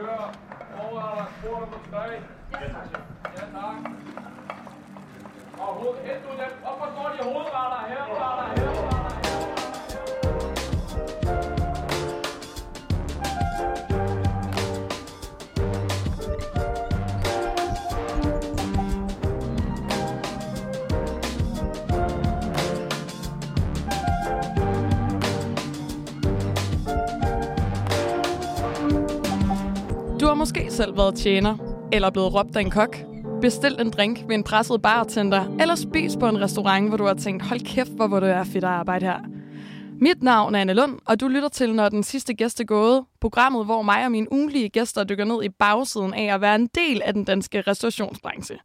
kører. Overretter, spurgte på tre. Ja, tak. Ja, tak. Og hoved, helt ud, op og står de hovedretter her, måske selv været tjener, eller blevet råbt af en kok, bestilt en drink ved en presset bartender, eller spist på en restaurant, hvor du har tænkt, hold kæft, hvor hvor det er fedt at arbejde her. Mit navn er Anne Lund, og du lytter til, når den sidste gæst er gået. Programmet, hvor mig og mine ugenlige gæster dykker ned i bagsiden af at være en del af den danske restaurationsbranche.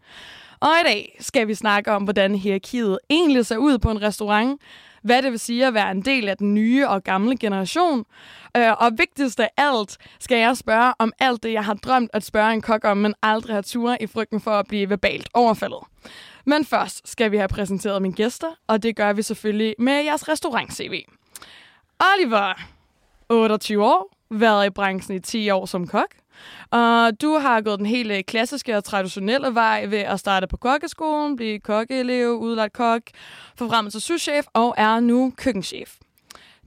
Og i dag skal vi snakke om, hvordan hierarkiet egentlig ser ud på en restaurant, hvad det vil sige at være en del af den nye og gamle generation. Øh, og vigtigst af alt skal jeg spørge om alt det, jeg har drømt at spørge en kok om, men aldrig har tur i frygten for at blive verbalt overfaldet. Men først skal vi have præsenteret mine gæster, og det gør vi selvfølgelig med jeres restaurant-CV. Oliver, 28 år, været i branchen i 10 år som kok. Og du har gået den helt øh, klassiske og traditionelle vej ved at starte på kokkeskolen, blive kokkeelev, udlært kok, forfremmet til souschef og er nu køkkenchef.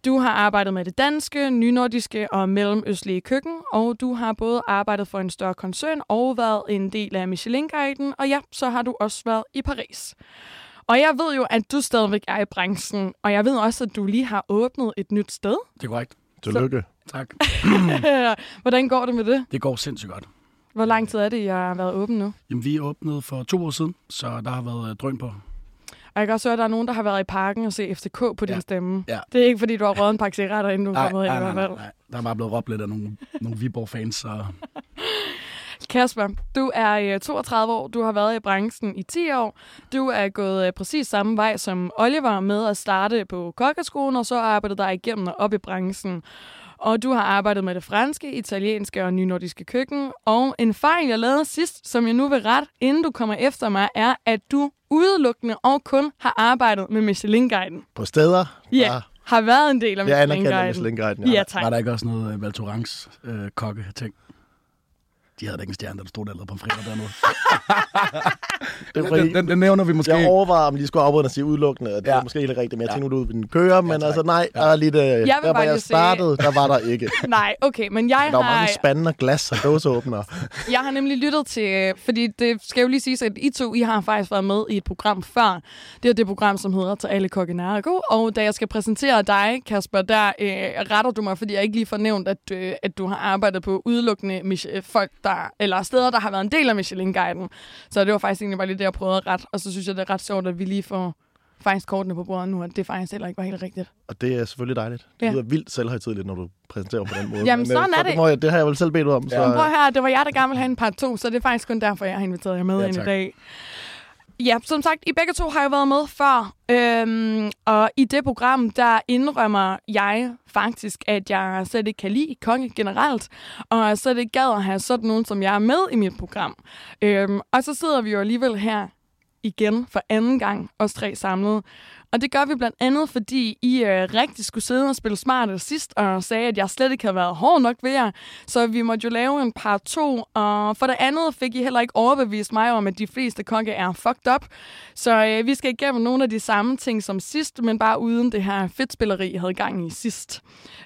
Du har arbejdet med det danske, nynordiske og mellemøstlige køkken, og du har både arbejdet for en større koncern og været en del af Michelin-guiden, og ja, så har du også været i Paris. Og jeg ved jo, at du stadigvæk er i branchen, og jeg ved også, at du lige har åbnet et nyt sted. Det er korrekt. Tillykke. Tak. Hvordan går det med det? Det går sindssygt godt. Hvor lang tid er det, jeg har været åben nu? Jamen, vi er åbnet for to år siden, så der har været øh, drøn på. Og jeg kan også høre, at der er nogen, der har været i parken og se FCK på din Ja. stemme. Ja. Det er ikke, fordi du har røget en pakke cigaretter, inden du kommet ind i hvert fald. nej. Der er bare blevet råbt lidt af nogle, nogle Viborg-fans, så Kasper, du er øh, 32 år, du har været i branchen i 10 år. Du er gået øh, præcis samme vej som Oliver med at starte på kokkeskolen, og så arbejdet dig igennem og op i branchen. Og du har arbejdet med det franske, italienske og nynordiske køkken. Og en fejl, jeg lavede sidst, som jeg nu vil ret, inden du kommer efter mig, er, at du udelukkende og kun har arbejdet med Michelin-guiden. På steder. Ja, der- har været en del af Jeg anerkender Michelin-guiden. Michelin-guiden. Ja, tak. var der ikke også noget uh, Valtorans øh, kokke-ting. De havde da ikke en stjerne, der stod der eller på fredag dernede. Det er fordi, den, den, den, nævner vi måske. jeg overvejer, om de skulle afbryde og sige udelukkende. Det er Ja. måske helt rigtigt, men jeg Ja. tænkte, nu du den kører. Men tak. altså nej, der er lidt, øh, der bare hvor lige jeg sige- startede, der var der ikke. Nej, okay, men jeg Der var har... mange spande og glas og dåseåbner. Jeg har nemlig lyttet til, fordi det skal jo lige sige, at I to, I har faktisk været med i et program før. Det er det program, som hedder Til alle kokke Narko. Og da jeg skal præsentere dig, Kasper, der øh, retter du mig, fordi jeg ikke lige får nævnt, at, øh, at du har arbejdet på udelukkende Mich- folk, der, eller steder, der har været en del af Michelin-guiden. Så det var faktisk egentlig bare lige det, jeg prøvede at rette. Og så synes jeg, det er ret sjovt, at vi lige får faktisk kortene på bordet nu, at det faktisk heller ikke var helt rigtigt. Og det er selvfølgelig dejligt. Det Ja. lyder vildt selvhøjtidligt, når du præsenterer på den måde. Jamen, Men, sådan øh, er så det. må jeg, det har jeg vel selv bedt ud om. Så, Men prøv her, det var jeg, der gerne ville have en part 2, så det er faktisk kun derfor, jeg har inviteret jer med Ja, ind i dag. Ja, som sagt, I begge to har jo været med før, øhm, og i det program, der indrømmer jeg faktisk, at jeg slet ikke kan lide konge generelt, og jeg slet ikke gad at have sådan nogen, som jeg er med i mit program. Øhm, og så sidder vi jo alligevel her igen for anden gang, os tre samlet. Og det gør vi blandt andet, fordi I øh, rigtig skulle sidde og spille smart sidst, og sagde, at jeg slet ikke havde været hård nok ved jer. Så vi måtte jo lave en par to. Og for det andet fik I heller ikke overbevist mig om, at de fleste kokke er fucked up. Så øh, vi skal igennem nogle af de samme ting som sidst, men bare uden det her fedtspilleri, jeg havde gang i sidst.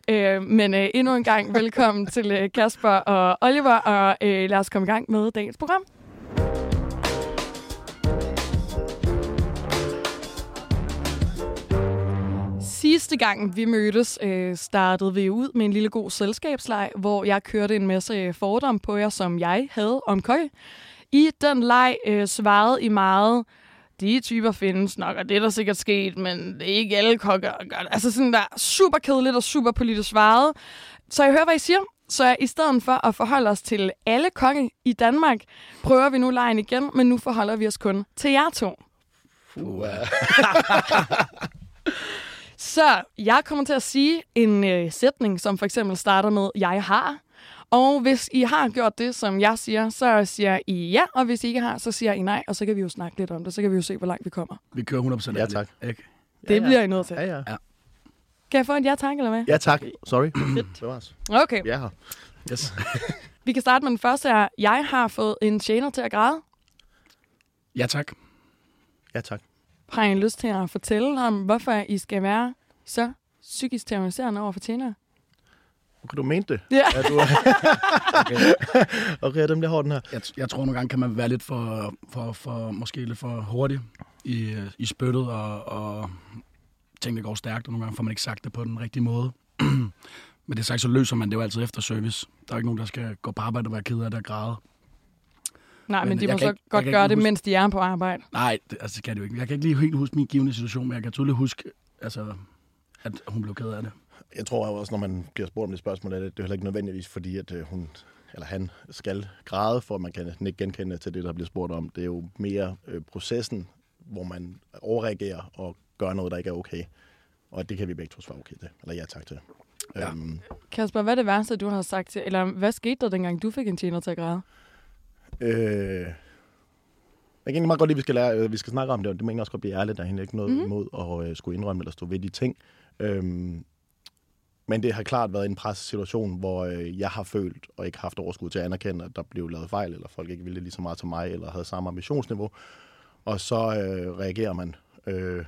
Øh, men øh, endnu en gang velkommen til øh, Kasper og Oliver, og øh, lad os komme i gang med dagens program. Sidste gang vi mødtes, øh, startede vi ud med en lille god selskabsleg, hvor jeg kørte en masse øh, fordomme på jer, som jeg havde om køj. I den leg øh, svarede I meget, de typer findes nok, og det er der sikkert sket, men det er ikke alle kokker, der gør det. Altså sådan der super kedeligt og super politisk svaret. Så jeg hører, hvad I siger. Så i stedet for at forholde os til alle kokke i Danmark, prøver vi nu lejen igen, men nu forholder vi os kun til jer to. Uh, Så jeg kommer til at sige en øh, sætning, som for eksempel starter med, jeg har. Og hvis I har gjort det, som jeg siger, så siger I ja, og hvis I ikke har, så siger I nej, og så kan vi jo snakke lidt om det. Så kan vi jo se, hvor langt vi kommer. Vi kører 100% Ja, tak. Ikke? Det ja. bliver I nødt til. ja, ja. Kan jeg få en ja tak, eller hvad? Ja, tak. Sorry. Bevares. Okay, Jeg er her. Yes. vi kan starte med den første her. Jeg har fået en tjener til at græde. Ja, tak. Ja, tak. Har I lyst til at fortælle om, hvorfor I skal være så psykisk terroriserende over for tjenere? Okay, du mente det? Ja. Ja, du... okay. okay, dem der har den her. Jeg, jeg tror nogle gange kan man være lidt for, for, for måske lidt for hurtig i, i spyttet, og, og tingene går stærkt, og nogle gange får man ikke sagt det på den rigtige måde. Men det sagt, så løser man det jo altid efter service. Der er ikke nogen, der skal gå på arbejde og være ked af det og græde. Nej, men, Men de må så ikke- godt gøre det, huske- mens de er på arbejde. Nej, det, altså, det kan det jo ikke. Jeg kan ikke lige helt huske min givende situation, men jeg kan tydeligt huske, altså, at hun blev ked af det. Jeg tror også, når man bliver spurgt om det spørgsmål, er det, det er heller ikke nødvendigvis, fordi at øh, hun eller han skal græde, for at man kan ikke genkende til det, der bliver spurgt om. Det er jo mere øh, processen, hvor man overreagerer og gør noget, der ikke er okay. Og det kan vi begge to svare okay til. Eller ja tak til. Ja. Øhm, Kasper, hvad er det værste, du har sagt til? Eller hvad skete der, dengang du fik en tjener til at græde? øh, jeg kan egentlig meget godt lide, at vi skal, lære, øh, vi skal snakke om det, og det mener jeg også godt blive ærligt. Der er ikke noget Mhm. mm-hmm. imod at øh, skulle indrømme eller stå ved de ting. Øhm, men det har klart været en pressesituation, hvor øh, jeg har følt og ikke haft overskud til at anerkende, at der blev lavet fejl, eller folk ikke ville lige så meget til mig, eller havde samme ambitionsniveau. Og så øh, reagerer man, øh,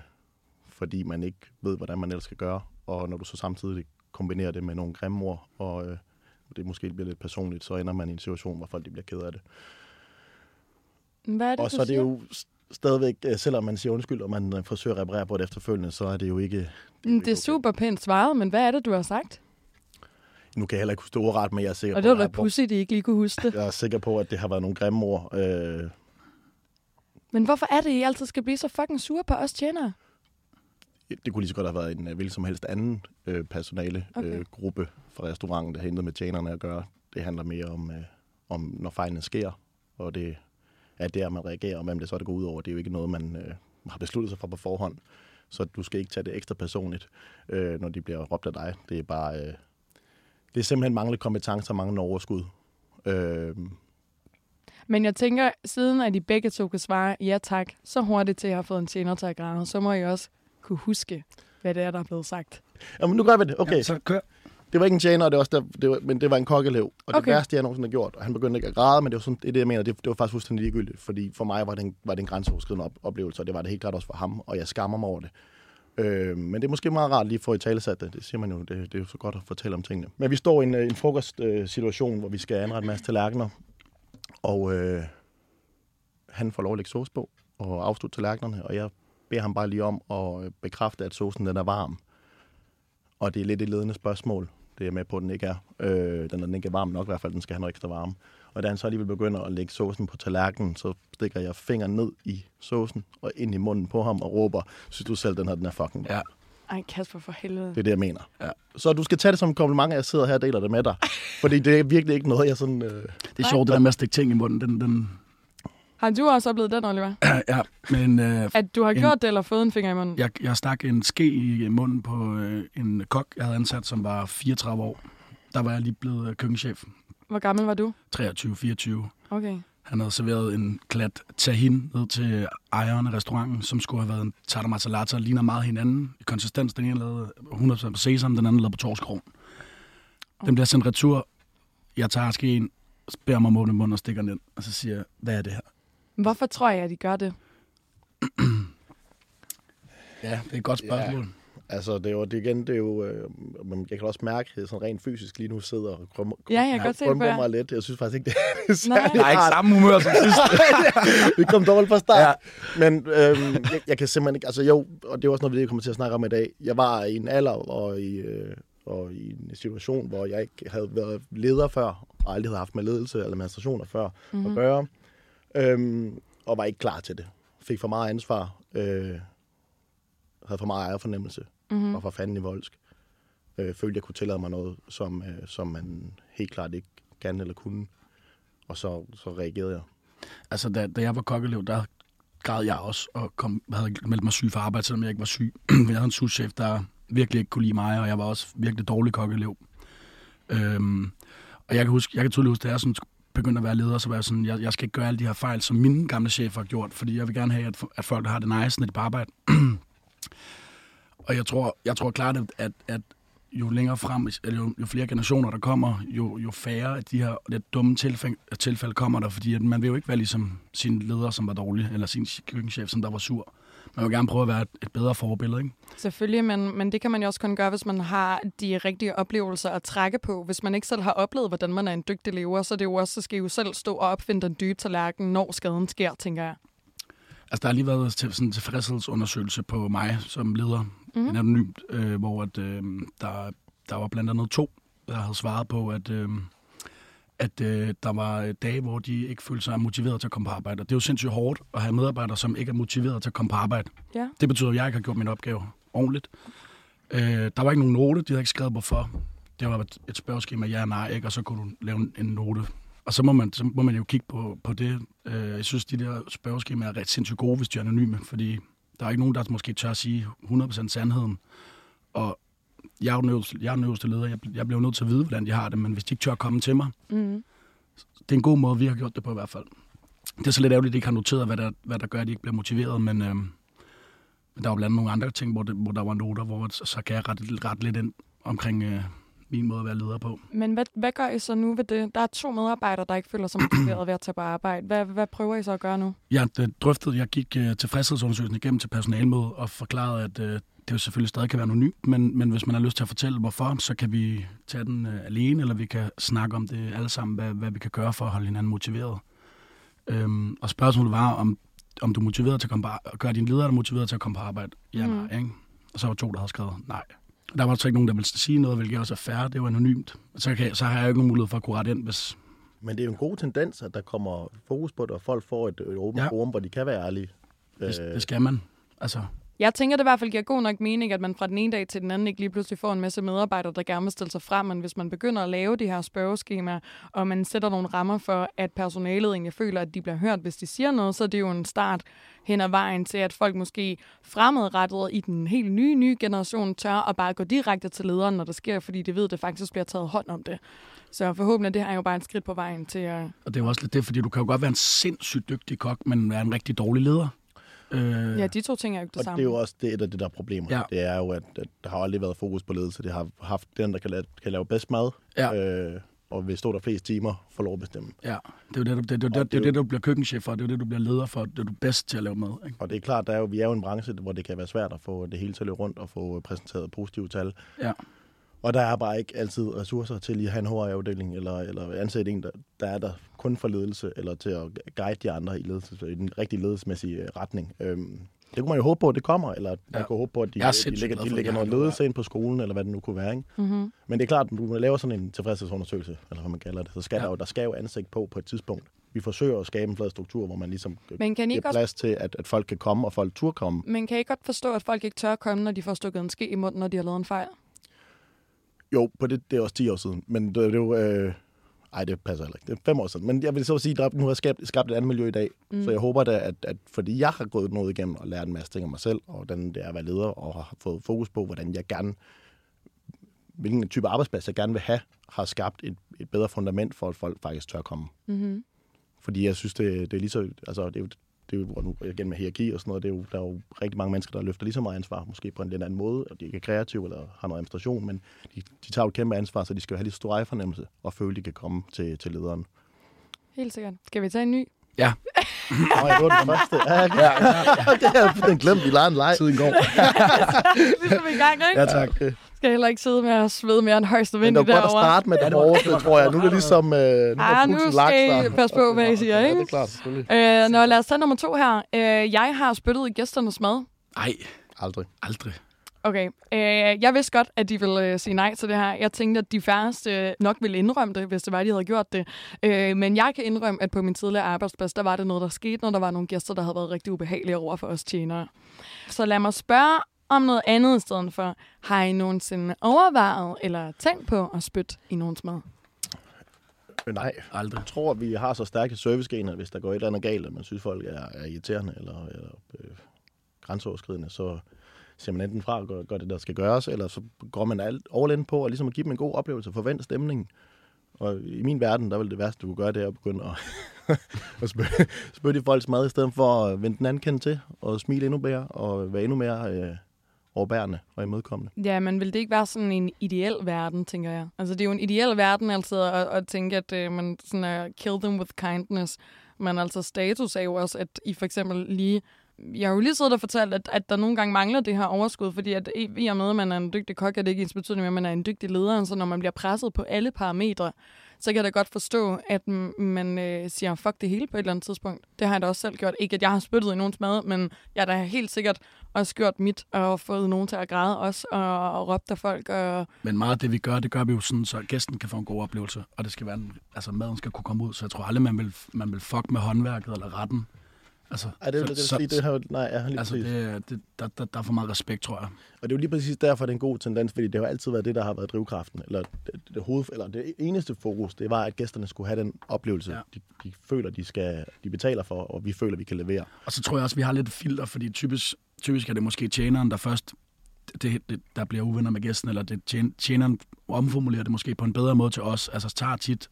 fordi man ikke ved, hvordan man ellers skal gøre. Og når du så samtidig kombinerer det med nogle grimme ord, og øh, det måske bliver lidt personligt, så ender man i en situation, hvor folk de bliver ked af det. Hvad er det, Og så er det jo stadigvæk, øh, selvom man siger undskyld, og man øh, forsøger at reparere på det efterfølgende, så er det jo ikke... Mm, Det er okay. super pænt svaret, men hvad er det, du har sagt? Nu kan jeg heller ikke huske det ordret, men jeg er sikker Og på, det var at da pudsigt, at I ikke lige kunne huske det. jeg er sikker på, at det har været nogle grimme ord. Øh, Men hvorfor er det, I altid skal blive så fucking sure på os tjenere? det kunne lige så godt have været en øh, hvilken som helst anden øh, personale Okay. øh, gruppe fra restauranten, der har intet med tjenerne at gøre. Det handler mere om, øh, om når fejlene sker, og det er der, man reagerer, og hvem det så det går ud over. Det er jo ikke noget, man øh, har besluttet sig for på forhånd. Så du skal ikke tage det ekstra personligt, øh, når de bliver råbt af dig. Det er bare... Øh, det er simpelthen manglende kompetencer og manglende overskud. Øh, Men jeg tænker, siden at I begge to kan svare ja tak, så hurtigt til at have fået en tjener til at græde, så må I også kunne huske, hvad det er, der er blevet sagt. jamen, nu gør vi det. Okay. Ja, så kør. Det var ikke en tjener, det var også der, det var, men det var en kokkelev. Og det Okay. værste, jeg nogensinde har gjort, og han begyndte ikke at græde, men det var, sådan, det, er det, jeg mener, det, det var faktisk fuldstændig ligegyldigt, fordi for mig var det en, var det en grænseoverskridende op, oplevelse, og det var det helt klart også for ham, og jeg skammer mig over det. Øh, men det er måske meget rart lige at få i talesat det. Det siger man jo, det, det er jo så godt at fortælle om tingene. Men vi står i en, øh, en frokostsituation, hvor vi skal anrette en masse tallerkener, og øh, han får lov at lægge sauce på og afslutte tallerkenerne, og jeg beder ham bare lige om at øh, bekræfte, at saucen den er varm. Og det er lidt et ledende spørgsmål. Det er jeg med på, at den ikke er. Øh, den, den ikke er varm nok i hvert fald, den skal have noget ekstra varme. Og da han så alligevel begynder at lægge saucen på tallerkenen, så stikker jeg fingeren ned i saucen og ind i munden på ham og råber, synes du selv, den her den er fucking Ja. Ej, Kasper, for helvede. Det er det, jeg mener. Ja. Så du skal tage det som en kompliment, at jeg sidder her og deler det med dig. Fordi det er virkelig ikke noget, jeg sådan... Øh... Det er sjovt, det der med at stikke ting i munden. Den, den, Har du også oplevet den, Oliver? ja, men øh, At du har En- gjort det, eller fået en finger i munden? jeg, jeg stak en ske i munden på øh, en kok, jeg havde ansat, som var 34 år. Der var jeg lige blevet øh, køkkenchef. Hvor gammel var du? 23-24. Okay. Han havde serveret en klat tahin ned til ejeren af restauranten, som skulle have været en tartar masalata, ligner meget hinanden i konsistens. Den ene lavede 100% på sesam, den anden lavede på torskrog. Den bliver sendt retur. Jeg tager skeen, beder mig åbne munden og stikker den ind, og så siger jeg, hvad er det her? Hvorfor tror jeg, at de gør det? Ja, det er et godt spørgsmål. Ja. Altså, det er jo, det igen, det er jo, øh, jeg kan også mærke, at jeg sådan rent fysisk lige nu sidder og krummer, Ja, jeg kan godt se det på mig lidt. Jeg synes faktisk ikke, det er særlig Nej. rart. samme humør som sidst. Vi kom dårligt fra start. Ja. Men øhm, jeg, jeg kan simpelthen ikke... Altså jo, og det er også noget, vi kommer til at snakke om i dag. Jeg var i en alder og i, øh, og i en situation, hvor jeg ikke havde været leder før, og aldrig havde haft med ledelse eller administrationer før mm-hmm. at gøre. Øhm, og var ikke klar til det. Fik for meget ansvar. Øh, havde for meget ejerfornemmelse. Mm-hmm. Og for fanden i voldsk. Øh, følte, jeg kunne tillade mig noget, som, øh, som man helt klart ikke kan eller kunne. Og så, så reagerede jeg. Altså, da, da jeg var kokkelev, der græd jeg også, og kom, havde meldt mig syg for arbejde, selvom jeg ikke var syg. jeg havde en souschef, der virkelig ikke kunne lide mig, og jeg var også virkelig dårlig kokkelev. Øhm, og jeg kan, huske, jeg kan tydeligt huske, da jeg sådan begyndte at være leder, så var jeg sådan, jeg, jeg skal ikke gøre alle de her fejl, som mine gamle chefer har gjort, fordi jeg vil gerne have, at, at folk har det nice, når de på arbejde. Og jeg tror, jeg tror klart, at, at, at jo længere frem, eller jo, jo flere generationer der kommer, jo, jo færre af de her lidt dumme tilfælde, tilfælde kommer der, fordi at man vil jo ikke være ligesom sin leder, som var dårlig, eller sin køkkenchef, som der var sur. Man vil gerne prøve at være et, bedre forbillede, ikke? Selvfølgelig, men, men det kan man jo også kun gøre, hvis man har de rigtige oplevelser at trække på. Hvis man ikke selv har oplevet, hvordan man er en dygtig lever, så, er det jo også, så skal I jo selv stå og opfinde den dybe tallerken, når skaden sker, tænker jeg. Altså, der har lige været til, sådan en tilfredshedsundersøgelse på mig som leder, mm-hmm. en anonymt, øh, hvor at, øh, der, der var blandt andet to, der havde svaret på, at, øh, at øh, der var dage, hvor de ikke følte sig motiveret til at komme på arbejde. Og det er jo sindssygt hårdt at have medarbejdere, som ikke er motiveret til at komme på arbejde. Ja. Det betyder, at jeg ikke har gjort min opgave ordentligt. Øh, der var ikke nogen note, de havde ikke skrevet hvorfor. Det var et, spørgeskema, ja og nej, ikke? og så kunne du lave en, en note. Og så må man, så må man jo kigge på, på det. Øh, jeg synes, de der spørgeskemaer er ret sindssygt gode, hvis de er anonyme, fordi der er ikke nogen, der måske tør at sige 100% sandheden. Og jeg er jo den øverste, jeg er den øverste leder. Jeg, jeg bliver nødt til at vide, hvordan de har det, men hvis de ikke tør at komme til mig, Mm. det er en god måde, vi har gjort det på i hvert fald. Det er så lidt ærgerligt, at de ikke har noteret, hvad der, hvad der gør, at de ikke bliver motiveret, men, men der var blandt andet nogle andre ting, hvor, det, hvor der var noter, hvor så, kan jeg rette, rette lidt ind omkring øh, min måde at være leder på. Men hvad, hvad gør I så nu ved det? Der er to medarbejdere, der ikke føler sig motiveret ved at tage på arbejde. Hvad, hvad prøver I så at gøre nu? Ja, det drøftede, jeg gik øh, tilfredshedsundersøgelsen igennem til personalmøde og forklarede, at øh, det jo selvfølgelig stadig kan være anonymt, men, men hvis man har lyst til at fortælle, hvorfor, så kan vi tage den øh, alene, eller vi kan snakke om det alle sammen, hvad, hvad vi kan gøre for at holde hinanden motiveret. Øhm, og spørgsmålet var, om, om du er motiveret til at komme på ar- gøre din leder motiveret til at komme på arbejde. Ja, Mm. nej, ikke? Og så var to, der havde skrevet nej. Der var så ikke nogen, der ville sige noget, hvilket også er fair. Det var anonymt. Så, kan, så har jeg jo ikke nogen mulighed for at kunne rette ind, hvis... Men det er jo en god tendens, at der kommer fokus på det, og folk får et, et åbent Ja. ja. forum, hvor de kan være ærlige. Det, Øh, det skal man. Altså, jeg tænker, det i hvert fald giver god nok mening, at man fra den ene dag til den anden ikke lige pludselig får en masse medarbejdere, der gerne vil stille sig frem. Men hvis man begynder at lave de her spørgeskemaer, og man sætter nogle rammer for, at personalet egentlig føler, at de bliver hørt, hvis de siger noget, så er det jo en start hen ad vejen til, at folk måske fremadrettet i den helt nye, nye generation tør at bare gå direkte til lederen, når der sker, fordi de ved, at det faktisk bliver taget hånd om det. Så forhåbentlig det her jo bare et skridt på vejen til at... og det er jo også lidt det, fordi du kan jo godt være en sindssygt dygtig kok, men være en rigtig dårlig leder. Øh, Ja, de to ting er jo ikke det og samme. det er jo også det, et af det der problemer. Ja. Det er jo, at, at der har aldrig været fokus på ledelse. Det har haft den, der kan lave, kan lave bedst mad, Ja. øh, og vil stå der flest timer, får lov at bestemme. Ja, det er jo det, du, det, det, det, det, det, det, du bliver køkkenchef for, det er jo det, du bliver leder for, det er du bedst til at lave mad. Ikke? Og det er klart, der er jo, vi er jo en branche, hvor det kan være svært at få det hele til at løbe rundt og få præsenteret positive tal. Ja. Og der er bare ikke altid ressourcer til lige at have en HR-afdeling, eller, eller ansætte en, der, der er der kun for ledelse, eller til at guide de andre i, ledelse, i den rigtige ledelsesmæssige øh, retning. Øhm, det kunne man jo håbe på, at det kommer, eller man Ja. kunne håbe på, at de, de lægger, de lægger noget ledelse ind på skolen, eller hvad det nu kunne være. Ikke? Mm-hmm. Men det er klart, at når man laver sådan en tilfredshedsundersøgelse, eller hvad man kalder det, så skal, Ja. der, jo, der skal jo ansigt på på et tidspunkt. Vi forsøger at skabe en flad struktur, hvor man ligesom Men kan I giver også plads til, at, at folk kan komme, og folk tur komme. Men kan I godt forstå, at folk ikke tør at komme, når de får stukket en ske i munden, når de har lavet en fejl? Jo, på det, det er også 10 år siden. Men det, det er jo... Øh, ej, det passer heller ikke. Det er fem år siden. Men jeg vil så sige, at nu har jeg skabt, skabt et andet miljø i dag. Mm. Så jeg håber da, at, at fordi jeg har gået noget igennem og lært en masse ting om mig selv, og hvordan det er at være leder, og har fået fokus på, hvordan jeg gerne hvilken type arbejdsplads jeg gerne vil have, har skabt et, et bedre fundament for, at folk faktisk tør komme. Mm-hmm. Fordi jeg synes, det, det er lige så... Altså, det er jo, det er jo, og nu igen med hierarki og sådan noget, det er jo, der er jo rigtig mange mennesker, der løfter lige så meget ansvar, måske på en lidt anden måde, og de ikke er kreative eller har noget administration, men de, de tager jo et kæmpe ansvar, så de skal jo have lidt stor ejerfornemmelse og føle, de kan komme til, til lederen. Helt sikkert. Skal vi tage en ny? Ja, Nå, jeg var den første. Ja, okay. ja, ja. det har jeg den glemt. Vi leger en leg. tiden går. ligesom i gang, ikke? Ja, tak. Men Skal heller ikke sidde med at svede mere end højst det nødvendigt var godt at derovre. starte med det hårdeste, tror jeg. Nu er det ligesom... Øh, nu Ah, er nu skal lagt I sig. passe på, hvad I siger, Ja, ikke? det er klart, selvfølgelig. Øh, nå, lad os tage nummer to her. Øh, jeg har spyttet i gæsternes mad. Nej, Aldrig. aldrig. Okay. Øh, jeg vidste godt, at de ville øh, sige nej til det her. Jeg tænkte, at de færreste øh, nok ville indrømme det, hvis det var, de havde gjort det. Øh, men jeg kan indrømme, at på min tidligere arbejdsplads, der var det noget, der skete, når der var nogle gæster, der havde været rigtig ubehagelige over for os tjenere. Så lad mig spørge om noget andet i stedet for. Har I nogensinde overvejet eller tænkt på at spytte i nogens mad? Men nej, Aldrig. jeg tror, at vi har så stærke servicegener, hvis der går et eller andet galt, at man synes, folk er, er irriterende eller, eller øh, grænseoverskridende, så ser man enten fra og gør, gør det, der skal gøres, eller så går man alt all in på, og ligesom at give dem en god oplevelse, forvente stemningen. Og i min verden, der vil det værste, du kunne gøre, det er at begynde at, at spytte, spytte i folks mad, i stedet for at vende den anden kendt til, og smile endnu mere, og være endnu mere øh, overbærende og imødekommende. Ja, men vil det ikke være sådan en ideel verden, tænker jeg? Altså, det er jo en ideel verden altid at, at tænke, at øh, man sådan er kill them with kindness. Men altså, status er jo også, at I for eksempel lige... Jeg har jo lige siddet og fortalt, at, at der nogle gange mangler det her overskud, fordi at i og med, at man er en dygtig kok, er det ikke ens betydning, at man er en dygtig leder. Så når man bliver presset på alle parametre, så kan jeg da godt forstå, at man øh, siger, fuck det hele på et eller andet tidspunkt. Det har jeg da også selv gjort. Ikke, at jeg har spyttet i nogens mad, men jeg har da helt sikkert også gjort mit, og fået nogen til at græde også, og, og råbt af folk. Og, Men meget af det, vi gør, det gør vi jo sådan, så gæsten kan få en god oplevelse, og det skal være, en- altså maden skal kunne komme ud, så jeg tror aldrig, man vil, man vil fuck med håndværket eller retten. Altså, Ej, det, er jo- det, det, det, det, her, nej, ja, lige altså præcis. det, det, der, der, der er for meget respekt, tror jeg. Og det er jo lige præcis derfor, det er en god tendens, fordi det har altid været det, der har været drivkraften. Eller det, det, hoved, eller det eneste fokus, det var, at gæsterne skulle have den oplevelse, Ja. de, de føler, de, skal, de betaler for, og vi føler, vi kan levere. Og så tror jeg også, vi har lidt filter, fordi typisk, typisk er det måske tjeneren, der først det, det, der bliver uvenner med gæsten, eller det, tjen, tjeneren omformulerer det måske på en bedre måde til os. Altså tager tit,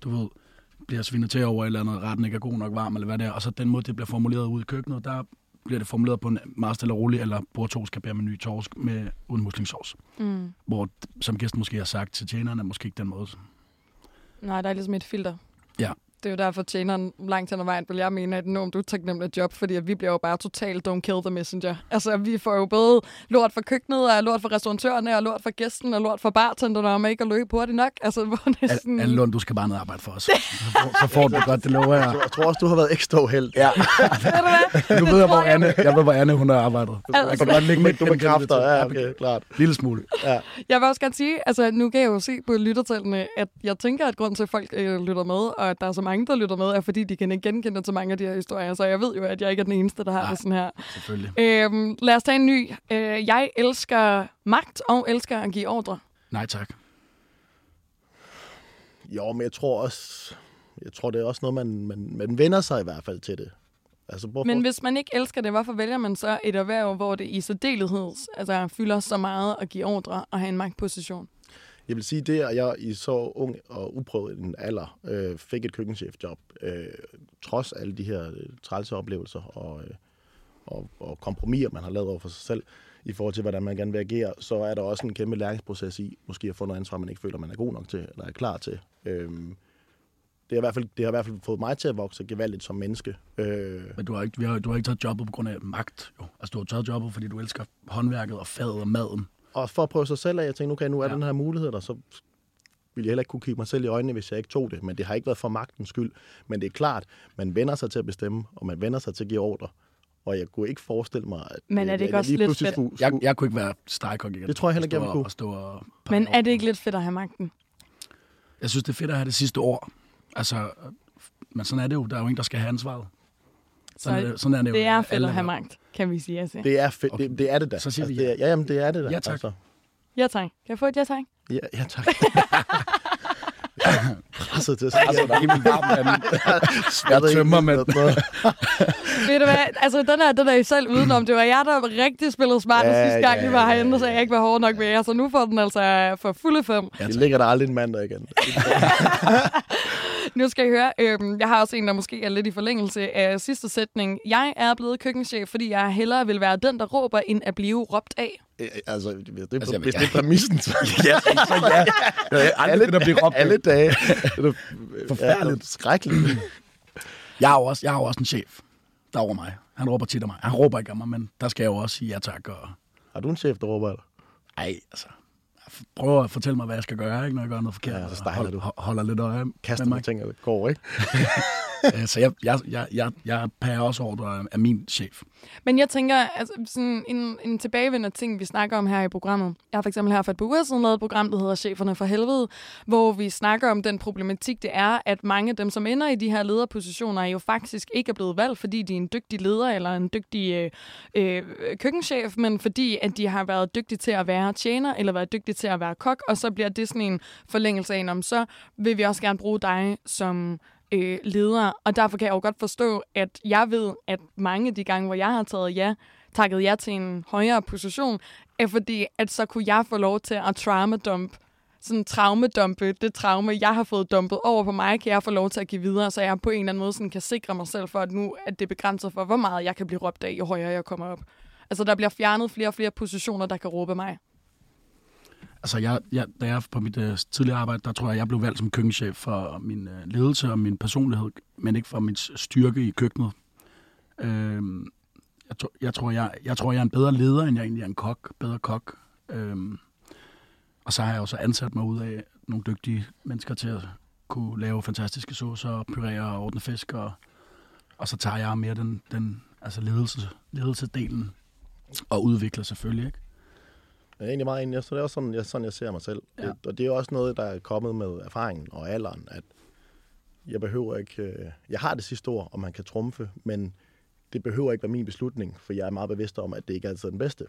du ved, bliver svinet til over et eller andet, retten ikke er god nok varm, eller hvad det er. Og så den måde, det bliver formuleret ude i køkkenet, der bliver det formuleret på en meget stille og rolig, eller bord to skal bære med ny torsk med uden muslingsovs. mm. Hvor, som gæsten måske har sagt til tjeneren, er måske ikke den måde. Nej, der er ligesom et filter. Ja. Det er jo derfor, tjeneren langt hen ad vejen, vil jeg mene, at enormt utaknemmeligt job, fordi at vi bliver jo bare totalt don't kill the messenger. Altså, vi får jo både lort fra køkkenet, og lort fra restauratørerne, og lort fra gæsten, og lort fra bartenderne, om ikke at løbe hurtigt nok. Altså, hvor det er sådan... Al, Lund, du skal bare ned og arbejde for os. Så får, så får du det godt, det lover jeg. Jeg tror også, du har været ekstra uheldig. Ja, du ved jeg, hvor Anne, jeg ved, hvor Anne hun har arbejdet. Altså- Jeg kan godt lægge mit Du bekræfter, ja, okay, klart. Lille smule. Ja. Jeg vil også gerne sige, altså nu kan jeg jo se på lyttertallene, at jeg tænker, at grunden til, at folk øh, lytter med, og at der er så mange, der lytter med, er fordi, de kan ikke genkende til mange af de her historier. Så jeg ved jo, at jeg ikke er den eneste, der har Nej. det sådan her. Selvfølgelig. Øhm, lad os tage en ny. Øh, jeg elsker magt og elsker at give ordre. Nej tak. Jo, men jeg tror også, jeg tror, det er også noget, man, man, man vender sig i hvert fald til det. Altså, hvorfor? Men hvis man ikke elsker det, hvorfor vælger man så et erhverv, hvor det i særdeleshed altså, fylder så meget at give ordre og have en magtposition? Jeg vil sige det, at jeg i så ung og uprøvet en alder øh, fik et køkkenchefjob, øh, trods alle de her øh, trælse oplevelser og, øh, og, og kompromiser, man har lavet over for sig selv, i forhold til, hvordan man gerne vil agere, så er der også en kæmpe læringsproces i, måske at få noget ansvar, man ikke føler, man er god nok til, eller er klar til. Øh, det, har i hvert fald, det har i hvert fald fået mig til at vokse gevaldigt som menneske. Øh, Men du har, ikke, vi har, du har ikke taget jobbet på grund af magt. Jo. Altså, du har taget jobbet, fordi du elsker håndværket og fadet og maden og for at prøve sig selv af, jeg tænkte, okay, nu er Ja. den her mulighed der, så ville jeg heller ikke kunne kigge mig selv i øjnene, hvis jeg ikke tog det. Men det har ikke været for magtens skyld. Men det er klart, man vender sig til at bestemme, og man vender sig til at give ordre. Og jeg kunne ikke forestille mig, at Men er det ikke jeg også lidt fedt? Skulle, Jeg, jeg kunne ikke være stegkok igen. Det tror jeg heller ikke, jeg kunne. og stå og Men er det ikke lidt fedt at have magten? Jeg synes, det er fedt at have det sidste ord. Altså, men sådan er det jo. Der er jo ingen, der skal have ansvaret. Sådan, Så det, sådan er det jo. Det er fedt at have magt, kan vi sige. Altså. det er fedt. Okay. Det, det, er det da. Så siger vi det er, ja, jamen, det er det da. Ja, tak. Altså, Ja tak. Kan jeg få et ja tak? ja, ja, tak. Presset til at Altså, der er helt varm, mand. Jeg tømmer, mand. Ved du hvad? Altså, den her, den er I selv udenom. Det var jeg, der rigtig spillede smart ja, sidste gang, ja, vi var herinde, så jeg ikke var hård nok med jer. Så nu får den altså for fulde fem. Det ligger der aldrig en mandag igen. Nu skal I høre, øhm, jeg har også en, der måske er lidt i forlængelse af sidste sætning. Jeg er blevet køkkenchef, fordi jeg hellere vil være den, der råber, end at blive råbt af. Øh, altså, det, Altså, jeg hvis det er præmissen, så ja, så ja. Jeg er aldrig det, der bliver råbt. alle dage. Det er Forfærdeligt. Ja, skrækkeligt. Jeg har også, jeg har jo også en chef, der er over mig. Han råber tit af mig. Han råber ikke af mig, men der skal jeg jo også sige ja tak. Og, Har du en chef, der råber af dig? ej, altså, prøver at fortælle mig, hvad jeg skal gøre, ikke, når jeg gør noget forkert. Ja, så og stejler hold, du. ho- holder lidt øje Kaster med mig ting, der går, ikke? Så jeg, jeg, jeg, jeg, jeg pager også ordre af min chef. Men jeg tænker, altså sådan en, en tilbagevendende ting, vi snakker om her i programmet. Jeg har for eksempel her for et par uger siden lavet et program, der hedder Cheferne for Helvede, hvor vi snakker om den problematik, det er, at mange af dem, som ender i de her lederpositioner, jo faktisk ikke er blevet valgt, fordi de er en dygtig leder eller en dygtig øh, køkkenchef, men fordi at de har været dygtige til at være tjener eller været dygtige til at være kok, og så bliver det sådan en forlængelse af, om så vil vi også gerne bruge dig som øh, ledere, og derfor kan jeg jo godt forstå, at jeg ved, at mange af de gange, hvor jeg har taget ja, takket ja til en højere position, er fordi, at så kunne jeg få lov til at traumedump, sådan traumedumpe det traume, jeg har fået dumpet over på mig, kan jeg få lov til at give videre, så jeg på en eller anden måde sådan kan sikre mig selv for, at nu at det begrænser for, hvor meget jeg kan blive råbt af, jo højere jeg kommer op. Altså, der bliver fjernet flere og flere positioner, der kan råbe mig. Altså, jeg, jeg, da jeg på mit øh, tidligere arbejde, der tror jeg, jeg blev valgt som køkkenchef for min øh, ledelse og min personlighed, men ikke for min styrke i køkkenet. Øh, jeg, tror, jeg, tror, jeg, jeg tror, jeg er en bedre leder, end jeg egentlig er en kok. Bedre kok. Øh, og så har jeg også ansat mig ud af nogle dygtige mennesker til at kunne lave fantastiske saucer, puréer og ordne fisk, og, og så tager jeg mere den, den altså ledelse, ledelsedelen og udvikler selvfølgelig, ikke? Jeg er egentlig meget enig. Så det er også sådan, jeg, sådan, jeg ser mig selv. Ja. Det, og det er også noget, der er kommet med erfaringen og alderen, at jeg behøver ikke... øh, Jeg har det sidste ord, og man kan trumfe, men det behøver ikke være min beslutning, for jeg er meget bevidst om, at det ikke altid er den bedste.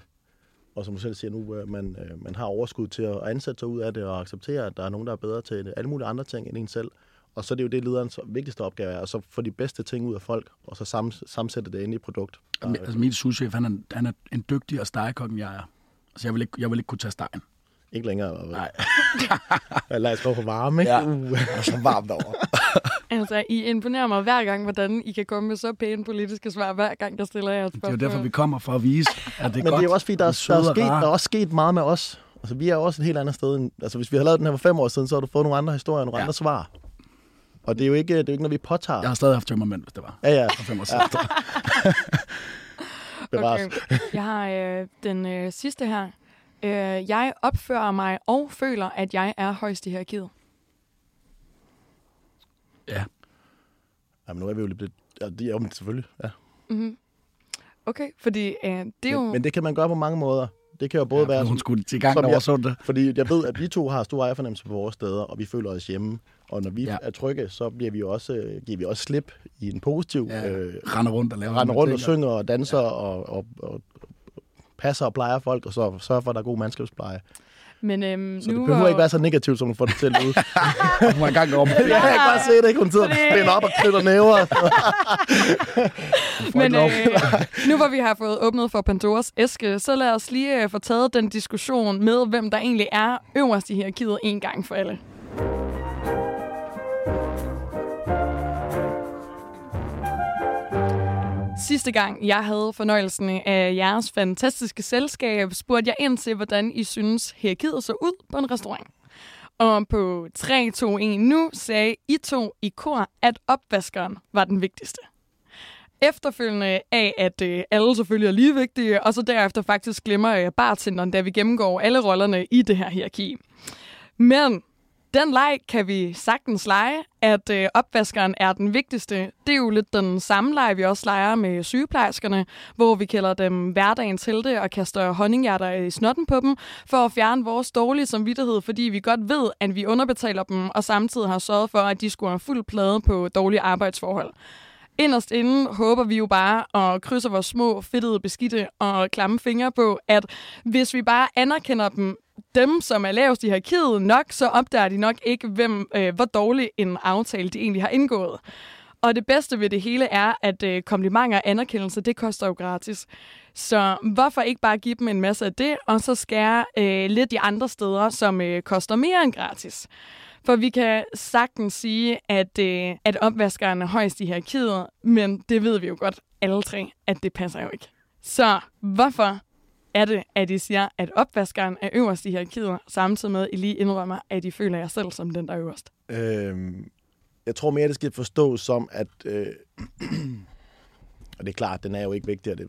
Og som du selv siger nu, øh, man, øh, man har overskud til at ansætte sig ud af det og acceptere, at der er nogen, der er bedre til det. alle mulige andre ting end en selv. Og så er det jo det, lederens vigtigste opgave er, at så få de bedste ting ud af folk, og så sams, sammensætte det et produkt. Der, Altså, min souschef, han er, han er en dygtigere stegekok, end jeg er. Altså, jeg vil ikke, jeg vil ikke kunne tage stegen. ikke længere. Nej. Lad os gå for varme, ikke? Ja. Uh, det er så varmt derovre. Altså, I imponerer mig hver gang, hvordan I kan komme med så pæne politiske svar, hver gang jeg stiller jer et Det er spørgsmål. jo derfor, vi kommer for at vise, at det er Men godt. det er også fordi, der, er, der, er sket, der er også sket meget med os. Altså, vi er jo også et helt andet sted. End, altså, hvis vi har lavet den her for fem år siden, så har du fået nogle andre historier, nogle Ja. ja. andre svar. Og det er jo ikke, det er jo ikke noget, vi påtager. Jeg har stadig haft tømmermænd, hvis det var. Ja, ja. For fem år siden. Bevares. Okay. Jeg har øh, den øh, sidste her. Øh, jeg opfører mig og føler, at jeg er højst i hierarkiet. Ja. Jamen, nu er vi jo lidt blevet... Ja, det er jo selvfølgelig, ja. Mm-hmm. Okay, fordi øh, det er jo... Men, men det kan man gøre på mange måder. Det kan jo både ja, være... Hun Sådan, skulle til gang over jeg- sundet. fordi jeg ved, at vi to har stor ejerfornemmelse på vores steder, og vi føler os hjemme. Og når vi Ja. er trygge, så bliver vi også, øh, giver vi også slip i en positiv... Ja, Øh, render rundt og laver render rundt og ting, synger og danser ja. og, og, og, passer og plejer folk, og så sørger for, at der er god mandskabspleje. Men øhm, Så nu det behøver hvor- ikke være så negativt, som du får det til ud. Hun er i gang derovre. Ja, jeg kan godt se det, ikke? Hun sidder og op og knytter næver. Men øh, nu hvor vi har fået åbnet for Pandoras æske, så lad os lige øh, få taget den diskussion med, hvem der egentlig er øverst i hierarkiet en gang for alle. Sidste gang, jeg havde fornøjelsen af jeres fantastiske selskab, spurgte jeg ind til, hvordan I synes, hierarkiet så ud på en restaurant. Og på 3, 2, 1 nu sagde I to i kor, at opvaskeren var den vigtigste. Efterfølgende af, at øh, alle selvfølgelig er lige vigtige, og så derefter faktisk glemmer øh, bartenderen, da vi gennemgår alle rollerne i det her hierarki. Men den leg kan vi sagtens lege, at øh, opvaskeren er den vigtigste. Det er jo lidt den samme leg, vi også leger med sygeplejerskerne, hvor vi kalder dem hverdagens helte og kaster honninghjerter øh, i snotten på dem, for at fjerne vores dårlige samvittighed, fordi vi godt ved, at vi underbetaler dem, og samtidig har sørget for, at de skulle have fuld plade på dårlige arbejdsforhold. Inderst inden håber vi jo bare og krydser vores små, fedtede, beskidte og klamme fingre på, at hvis vi bare anerkender dem, dem, som er lavest i hierarkiet nok, så opdager de nok ikke, hvem, øh, hvor dårlig en aftale de egentlig har indgået. Og det bedste ved det hele er, at øh, komplimenter og anerkendelse, det koster jo gratis. Så hvorfor ikke bare give dem en masse af det, og så skære øh, lidt de andre steder, som øh, koster mere end gratis. For vi kan sagtens sige, at, øh, at opvaskeren er højst i hierarkiet, men det ved vi jo godt alle tre, at det passer jo ikke. Så hvorfor er det, at I siger, at opvaskeren er øverst i hierarkiet, samtidig med, at I lige indrømmer, at I føler jer selv som den, der er øverst? øhm, jeg tror mere, det skal forstås som, at... Øh, og det er klart, den er jo ikke vigtig, og det,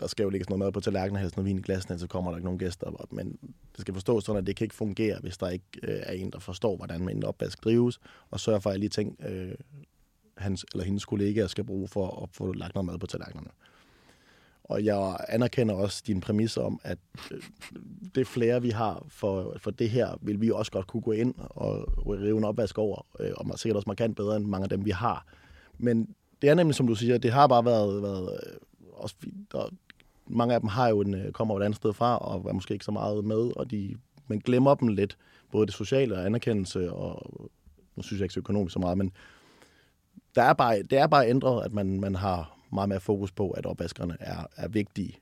der skal jo ligge noget mad på tallerkenen, helst noget vin i glassene, så kommer der ikke nogen gæster op. Men det skal forstås sådan, at det kan ikke fungere, hvis der ikke øh, er en, der forstår, hvordan en opvask drives, og sørger for at lige ting, øh, hans eller hendes kollegaer skal bruge for at få lagt noget mad på tallerkenerne. Og jeg anerkender også din præmis om, at øh, det flere, vi har for, for det her, vil vi også godt kunne gå ind og rive en opvask over, øh, og sikkert også markant bedre end mange af dem, vi har. Men det er nemlig, som du siger, det har bare været, været øh, også, der, mange af dem har jo en, kommer jo et andet sted fra, og er måske ikke så meget med, og de, man glemmer dem lidt, både det sociale og anerkendelse, og nu synes jeg ikke så økonomisk så meget, men der er bare, det er bare ændret, at man, man har meget mere fokus på, at opvaskerne er, er vigtige.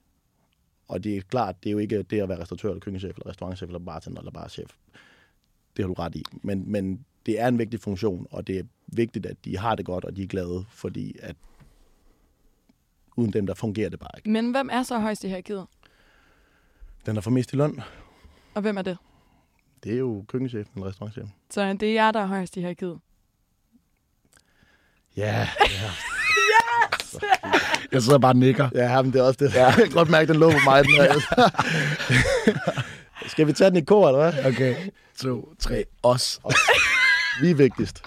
Og det er klart, det er jo ikke det at være restauratør, eller køkkenchef, eller restaurantchef, eller bartender, eller barchef. Det har du ret i. Men, men det er en vigtig funktion, og det er vigtigt, at de har det godt, og de er glade, fordi at uden dem, der fungerer det bare ikke. Men hvem er så højst i hierarkiet? Den, der får mest i løn, Og hvem er det? det er jo køkkenchefen eller restaurantchefen. Så det er jer, der er højst i hierarkiet. Ja, ja. Jeg sidder bare og nikker. ja men det er også det. Ja. Jeg kan godt mærke, den lå på mig. Den her. Skal vi tage den i kor, eller hvad? Okay. To, tre. Os. Vi er vigtigst.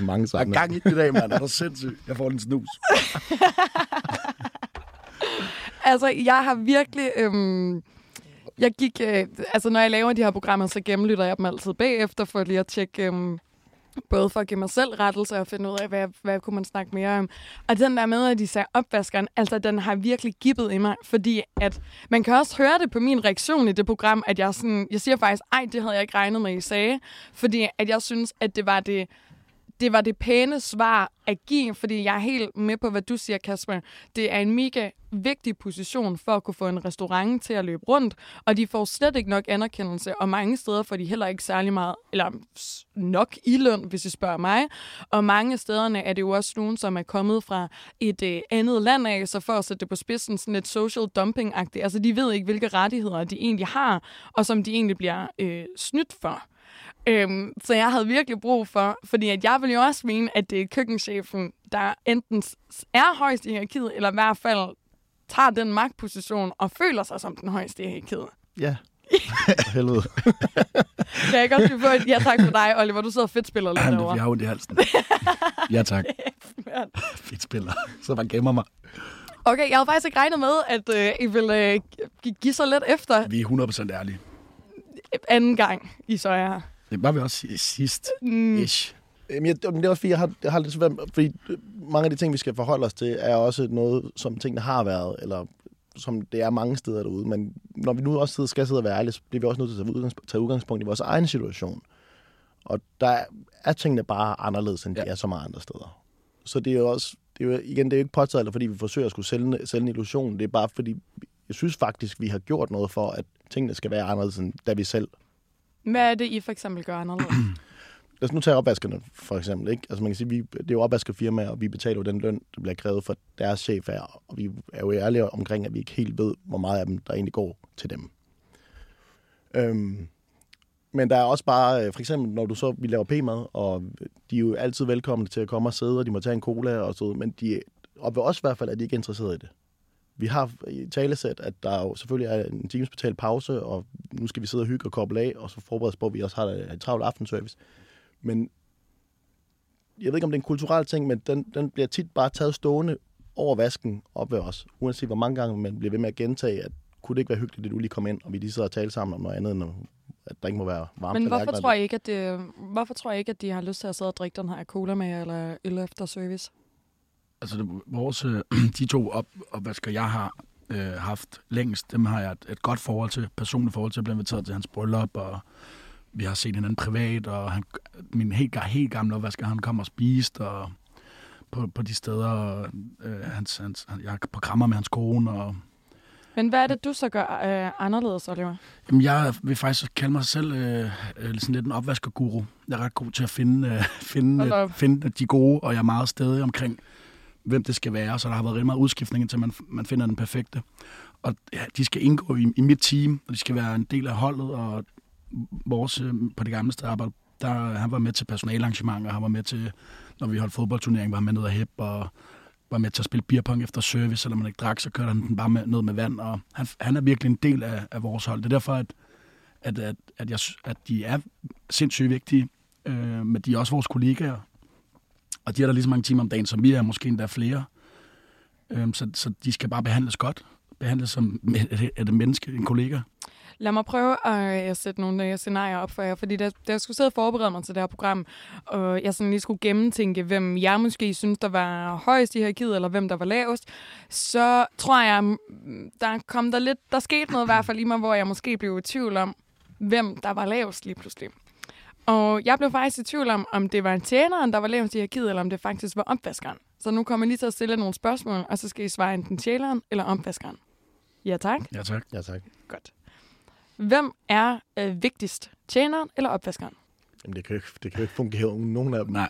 Mange Der er sange. gang i det i dag, mand. Er du sindssyg? Jeg får en snus. Altså, jeg har virkelig... Øhm, jeg gik... Øh, altså, når jeg laver de her programmer, så gennemlytter jeg dem altid bagefter, for lige at tjekke... Øhm, både for at give mig selv rettelse og finde ud af, hvad, hvad kunne man snakke mere om. Og den der med, at de sagde opvaskeren, altså den har virkelig gibbet i mig, fordi at man kan også høre det på min reaktion i det program, at jeg sådan, jeg siger faktisk, ej, det havde jeg ikke regnet med, I sagde, fordi at jeg synes, at det var det, det var det pæne svar at give, fordi jeg er helt med på, hvad du siger, Kasper. Det er en mega vigtig position for at kunne få en restaurant til at løbe rundt, og de får slet ikke nok anerkendelse, og mange steder får de heller ikke særlig meget, eller nok i løn, hvis I spørger mig. Og mange stederne er det jo også nogen, som er kommet fra et øh, andet land af, så for at sætte det på spidsen, sådan lidt social dumping-agtigt. Altså, de ved ikke, hvilke rettigheder de egentlig har, og som de egentlig bliver øh, snydt for. Øhm, så jeg havde virkelig brug for, fordi at jeg vil jo også mene, at det er køkkenchefen, der enten er højst i hierarkiet, eller i hvert fald tager den magtposition og føler sig som den højeste i hierarkiet. Ja. Helvede. Kan jeg godt få et ja tak for dig, Oliver? Du sidder fedt spiller lidt Jeg derovre. har ondt i halsen. Ja, tak. Fedt spiller. Så bare gemmer mig. Okay, jeg havde faktisk ikke regnet med, at øh, I ville øh, gi- give så lidt efter Vi er 100% ærlige. Anden gang, I så er her. Det var vi også si- sidst. Mm. Ish. Jamen, jeg, det er også fordi, jeg har, jeg har lidt svært, fordi mange af de ting, vi skal forholde os til, er også noget, som tingene har været, eller som det er mange steder derude. Men når vi nu også sidder, skal sidde og være ærlige, så bliver vi også nødt til at tage udgangs- tage udgangspunkt i vores egen situation. Og der er, tingene bare anderledes, end de Ja. er så meget andre steder. Så det er jo også, det er jo, igen, det er jo ikke påtaget, fordi vi forsøger at skulle sælge, sælge en illusion. Det er bare fordi, jeg synes faktisk, vi har gjort noget for, at tingene skal være anderledes, end da vi selv Hvad er det, I for eksempel gør anderledes? Lad os nu tage opvaskerne, for eksempel. Ikke? Altså man kan sige, vi, det er jo opvaskerfirmaer, og vi betaler jo den løn, der bliver krævet for deres chef er. Og vi er jo ærlige omkring, at vi ikke helt ved, hvor meget af dem, der egentlig går til dem. Øhm, men der er også bare, øh, for eksempel, når du så, vi laver p-mad, og de er jo altid velkomne til at komme og sidde, og de må tage en cola og så, men de, og ved os i hvert fald, er de ikke interesserede i det. Vi har i talesæt, at der jo selvfølgelig er en times betalt pause, og nu skal vi sidde og hygge og koble af, og så forberede os på, at vi også har et travlt aftenservice. Men jeg ved ikke, om det er en kulturel ting, men den, den bliver tit bare taget stående over vasken op ved os. Uanset hvor mange gange man bliver ved med at gentage, at kunne det ikke være hyggeligt, at du lige kom ind, og vi lige sidder og taler sammen om noget andet, end at der ikke må være varmt. Men hvorfor tror, I ikke, at det, hvorfor tror I ikke, at de har lyst til at sidde og drikke den her cola med, eller øl efter service? Altså, vores, øh, de to op, opvasker, jeg har øh, haft længst, dem har jeg et, et godt forhold til, personligt forhold til. Jeg blev inviteret til hans bryllup, og vi har set hinanden privat, og han, min helt, helt gamle opvasker, han kom og spiste, og på, på de steder, øh, hans, hans, han, jeg er på krammer med hans kone, og Men hvad er det, du så gør øh, anderledes, Oliver? Jamen, jeg vil faktisk kalde mig selv øh, øh, sådan lidt en opvaskerguru. Jeg er ret god til at finde, øh, finde, øh, finde de gode, og jeg er meget stedig omkring, hvem det skal være. Så der har været rigtig meget udskiftning, indtil man, man finder den perfekte. Og ja, de skal indgå i, i mit team, og de skal være en del af holdet, og vores øh, på det gamle sted arbejde, der, han var med til personalarrangementer, han var med til, når vi holdt fodboldturnering, var han med ned og hæb, og var med til at spille beerpong efter service, selvom man ikke drak, så kørte han den bare med, ned med vand, og han, han er virkelig en del af, af vores hold. Det er derfor, at, at, at, at, jeg, at de er sindssygt vigtige, øh, men de er også vores kollegaer, og de er der lige så mange timer om dagen, som vi er, måske endda flere. Øhm, så, så de skal bare behandles godt, behandles som et, et, menneske, en kollega. Lad mig prøve at øh, sætte nogle øh, scenarier op for jer, fordi da, da jeg skulle sidde og forberede mig til det her program, og jeg sådan lige skulle gennemtænke, hvem jeg måske synes, der var højst i hierarkiet, eller hvem der var lavest, så tror jeg, mm, der kom der lidt, der skete noget i hvert fald i mig, hvor jeg måske blev i tvivl om, hvem der var lavest lige pludselig. Og jeg blev faktisk i tvivl om, om det var tjeneren, der var lavest i hierarkiet, eller om det faktisk var opvaskeren. Så nu kommer jeg lige til at stille nogle spørgsmål, og så skal I svare enten tjeneren eller opvaskeren. Ja tak. Ja, tak. Ja, tak. Godt. Hvem er øh, vigtigst? Tjeneren eller opvaskeren? Jamen, det kan, jo ikke, det kan jo ikke fungere uden nogen af dem. Nej,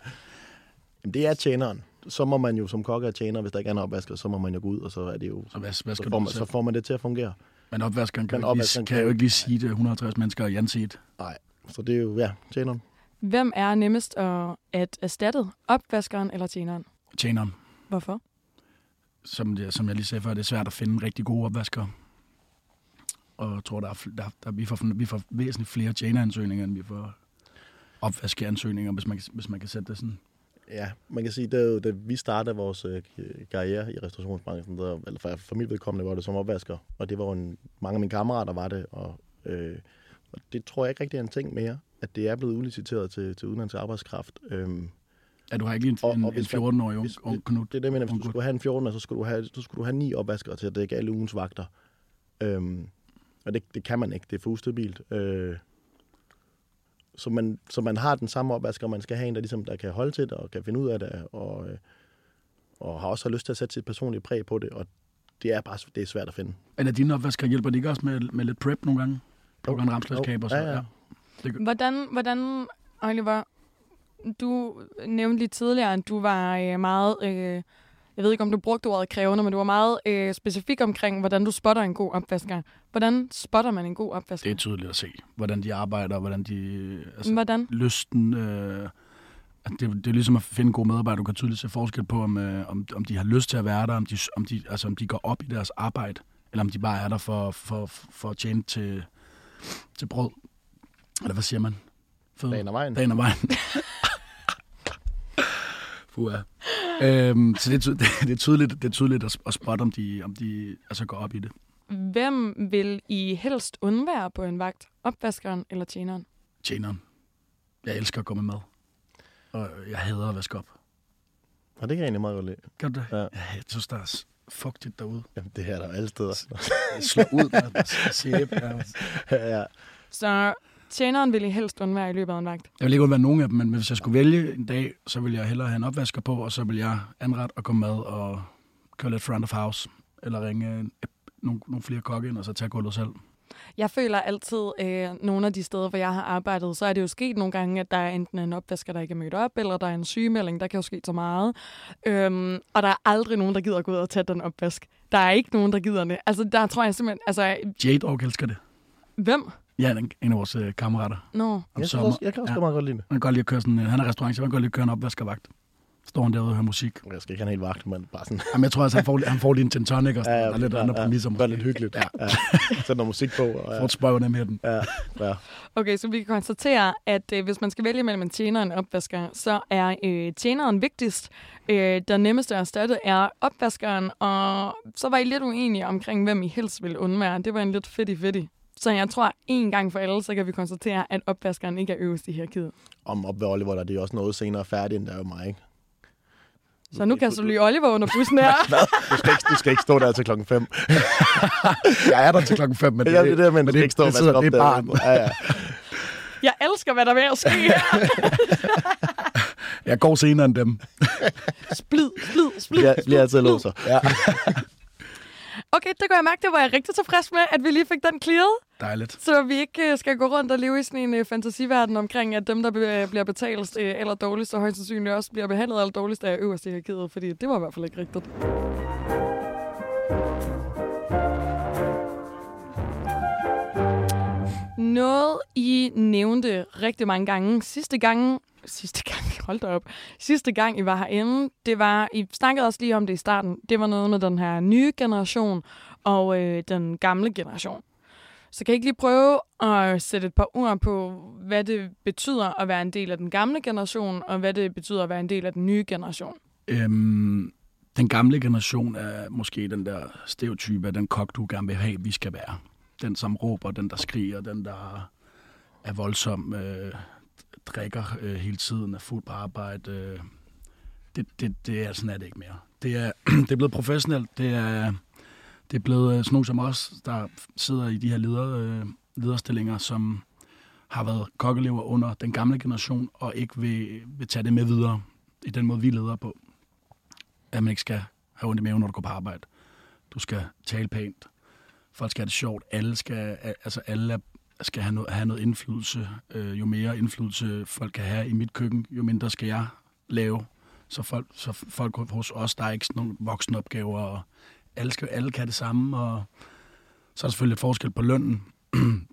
Jamen, det er tjeneren, så må man jo som kokke og tjener, hvis der ikke er en opvasker, så må man jo gå ud, og så er det jo... Så hvad, hvad Så skal får, du man, så, så får man det til at fungere. Men opvaskeren kan, Men opvaskeren kan kan jo ikke lige sige det 150 mennesker i anset. Nej, så det er jo, ja, tjeneren. Hvem er nemmest at, at erstatte? Opvaskeren eller tjeneren? Tjeneren. Hvorfor? Som, jeg, som jeg lige sagde før, det er svært at finde rigtig gode opvaskere. Og jeg tror, der er, der, der, vi, får, vi får væsentligt flere tjeneransøgninger, end vi får opvaskeansøgninger, hvis man, hvis man kan sætte det sådan. Ja, man kan sige, det er jo, da vi startede vores øh, karriere i restaurationsbranchen, der, eller for, for mit vedkommende var det som opvasker, og det var jo en, mange af mine kammerater var det, og, øh, og det tror jeg ikke rigtig er en ting mere, at det er blevet udliciteret til, til udenlandsk arbejdskraft. Øhm, Ja, du har ikke lige Og- en, og en, en hvis man- 14-årig ung, ung Knud. det er det, mener, hvis du skulle have en 14, så skulle du have, så skulle du have ni opvaskere til at dække alle ugens vagter. Øhm, og det, det kan man ikke, det er for ustabilt. Øh, så, man, så man har den samme opvasker, man skal have en, der, ligesom, der kan holde til det, og kan finde ud af det, og, øh, og har også lyst til at sætte sit personlige præg på det, og det er bare det er svært at finde. Eller dine opvaskere hjælper de ikke også med, med lidt prep nogle gange? Plukker en Jo, ramsløskab og så. ja, ja. Hvordan, hvordan Oliver, du nævnte lige tidligere, at du var øh, meget, øh, jeg ved ikke om du brugte ordet krævende, men du var meget øh, specifik omkring, hvordan du spotter en god opvasker. Hvordan spotter man en god opvasker? Det er tydeligt at se, hvordan de arbejder, hvordan de... Altså, Hvordan? lysten... Øh, at det, det er ligesom at finde gode medarbejdere. Du kan tydeligt se forskel på, om, øh, om, om de har lyst til at være der, om de, om, de, altså, om de går op i deres arbejde, eller om de bare er der for, for, for at tjene til, til brød. Eller hvad siger man? Føde. Dagen og vejen. Dagen og vejen. Fuh, øhm, så det er, ty- det er tydeligt, det er tydeligt at, at spotte, om de, om de altså går op i det. Hvem vil I helst undvære på en vagt? Opvaskeren eller tjeneren? Tjeneren. Jeg elsker at gå med mad. Og jeg hader at vaske op. Og det kan jeg egentlig meget godt lide. Gør du det? Ja. Jeg synes, der er fugtigt derude. Jamen, det her er der alle steder. Slå ud med sæbe. Ja. ja. Så tjeneren vil I helst undvære i løbet af en vagt. Jeg vil ikke undvære nogen af dem, men hvis jeg skulle vælge en dag, så vil jeg hellere have en opvasker på, og så vil jeg anrette og komme mad og køre lidt front of house, eller ringe nogle, nogle flere kokke ind, og så tage gulvet selv. Jeg føler altid, øh, nogle af de steder, hvor jeg har arbejdet, så er det jo sket nogle gange, at der er enten en opvasker, der ikke er mødt op, eller der er en sygemelding. Der kan jo ske så meget. Øhm, og der er aldrig nogen, der gider at gå ud og tage den opvask. Der er ikke nogen, der gider det. Altså, der tror jeg simpelthen... Altså, Jade Ork elsker det. hvem? Ja, en, en af vores øh, kammerater. Nå. Om Jeg, også, jeg kan også Ja. ja. meget godt lide det. Han kan godt lide at køre sådan, øh, han er restaurant, så han kan godt lide at køre en opvaskervagt. Står han derude og hører musik. Jeg skal ikke have en helt vagt, men bare sådan... Jamen, jeg tror altså, han får, han får lige en gin tonic og sådan, Ja, ja, der er lidt ja, andre ja. præmisser. Gør lidt hyggeligt. Ja. Ja. Sæt noget musik på. Og, Får ja. et spøj under med den. Ja, ja. Okay, så vi kan konstatere, at øh, hvis man skal vælge mellem en tjener og en opvasker, så er øh, tjeneren vigtigst. Øh, den nemmeste at erstatte er opvaskeren, og så var I lidt uenige omkring, hvem I helst ville undvære. Det var en lidt fedt fedt. Så jeg tror, en gang for alle, så kan vi konstatere, at opvaskeren ikke er øverst i hierarkiet. Om op ved Oliver, der er det jo også noget senere færdigt, end der er jo mig, ikke? Så nu kan du lige Oliver under bussen her. Du skal ikke, du skal ikke stå der til klokken 5. Jeg er der til klokken 5, men Det, ja, det er det, men men skal ikke stå det, vaske sidder, op det er der. barn. Ja, ja. Jeg elsker, hvad der er ved at ske her. Jeg går senere end dem. Splid, splid, splid. Bliver, bliver altid låser. Ja. Okay, det kan jeg mærke, det var jeg rigtig tilfreds med, at vi lige fik den clearet. Dejligt. Så vi ikke øh, skal gå rundt og leve i sådan en uh, fantasiverden omkring, at dem, der be- bliver betalt uh, aller dårligst, og højst sandsynligt også bliver behandlet aller dårligst, er øverst i hierarkiet, fordi det var i hvert fald ikke rigtigt. Noget, I nævnte rigtig mange gange sidste gang, sidste gang, hold da op, sidste gang, I var herinde, det var, I snakkede også lige om det i starten, det var noget med den her nye generation og øh, den gamle generation. Så kan I ikke lige prøve at sætte et par ord på, hvad det betyder at være en del af den gamle generation, og hvad det betyder at være en del af den nye generation? Øhm, den gamle generation er måske den der stereotype af den kok, du gerne vil have, vi skal være. Den, som råber, den, der skriger, den, der er voldsom, øh, drikker øh, hele tiden, er fuld på arbejde. Øh, det, det, det er sådan er det ikke mere. Det er, det er blevet professionelt. Det er, det er blevet øh, sådan nogle som os, der sidder i de her leder, øh, lederstillinger, som har været kokkelever under den gamle generation, og ikke vil, vil tage det med videre i den måde, vi leder på. At man ikke skal have ondt i maven, når du går på arbejde. Du skal tale pænt. Folk skal have det sjovt. Alle skal, altså alle er, skal have noget, have noget indflydelse. Øh, jo mere indflydelse folk kan have i mit køkken, jo mindre skal jeg lave. Så folk, så folk hos os, der er ikke sådan nogle voksne opgaver, og alle, skal, alle kan det samme, og så er der selvfølgelig et forskel på lønnen.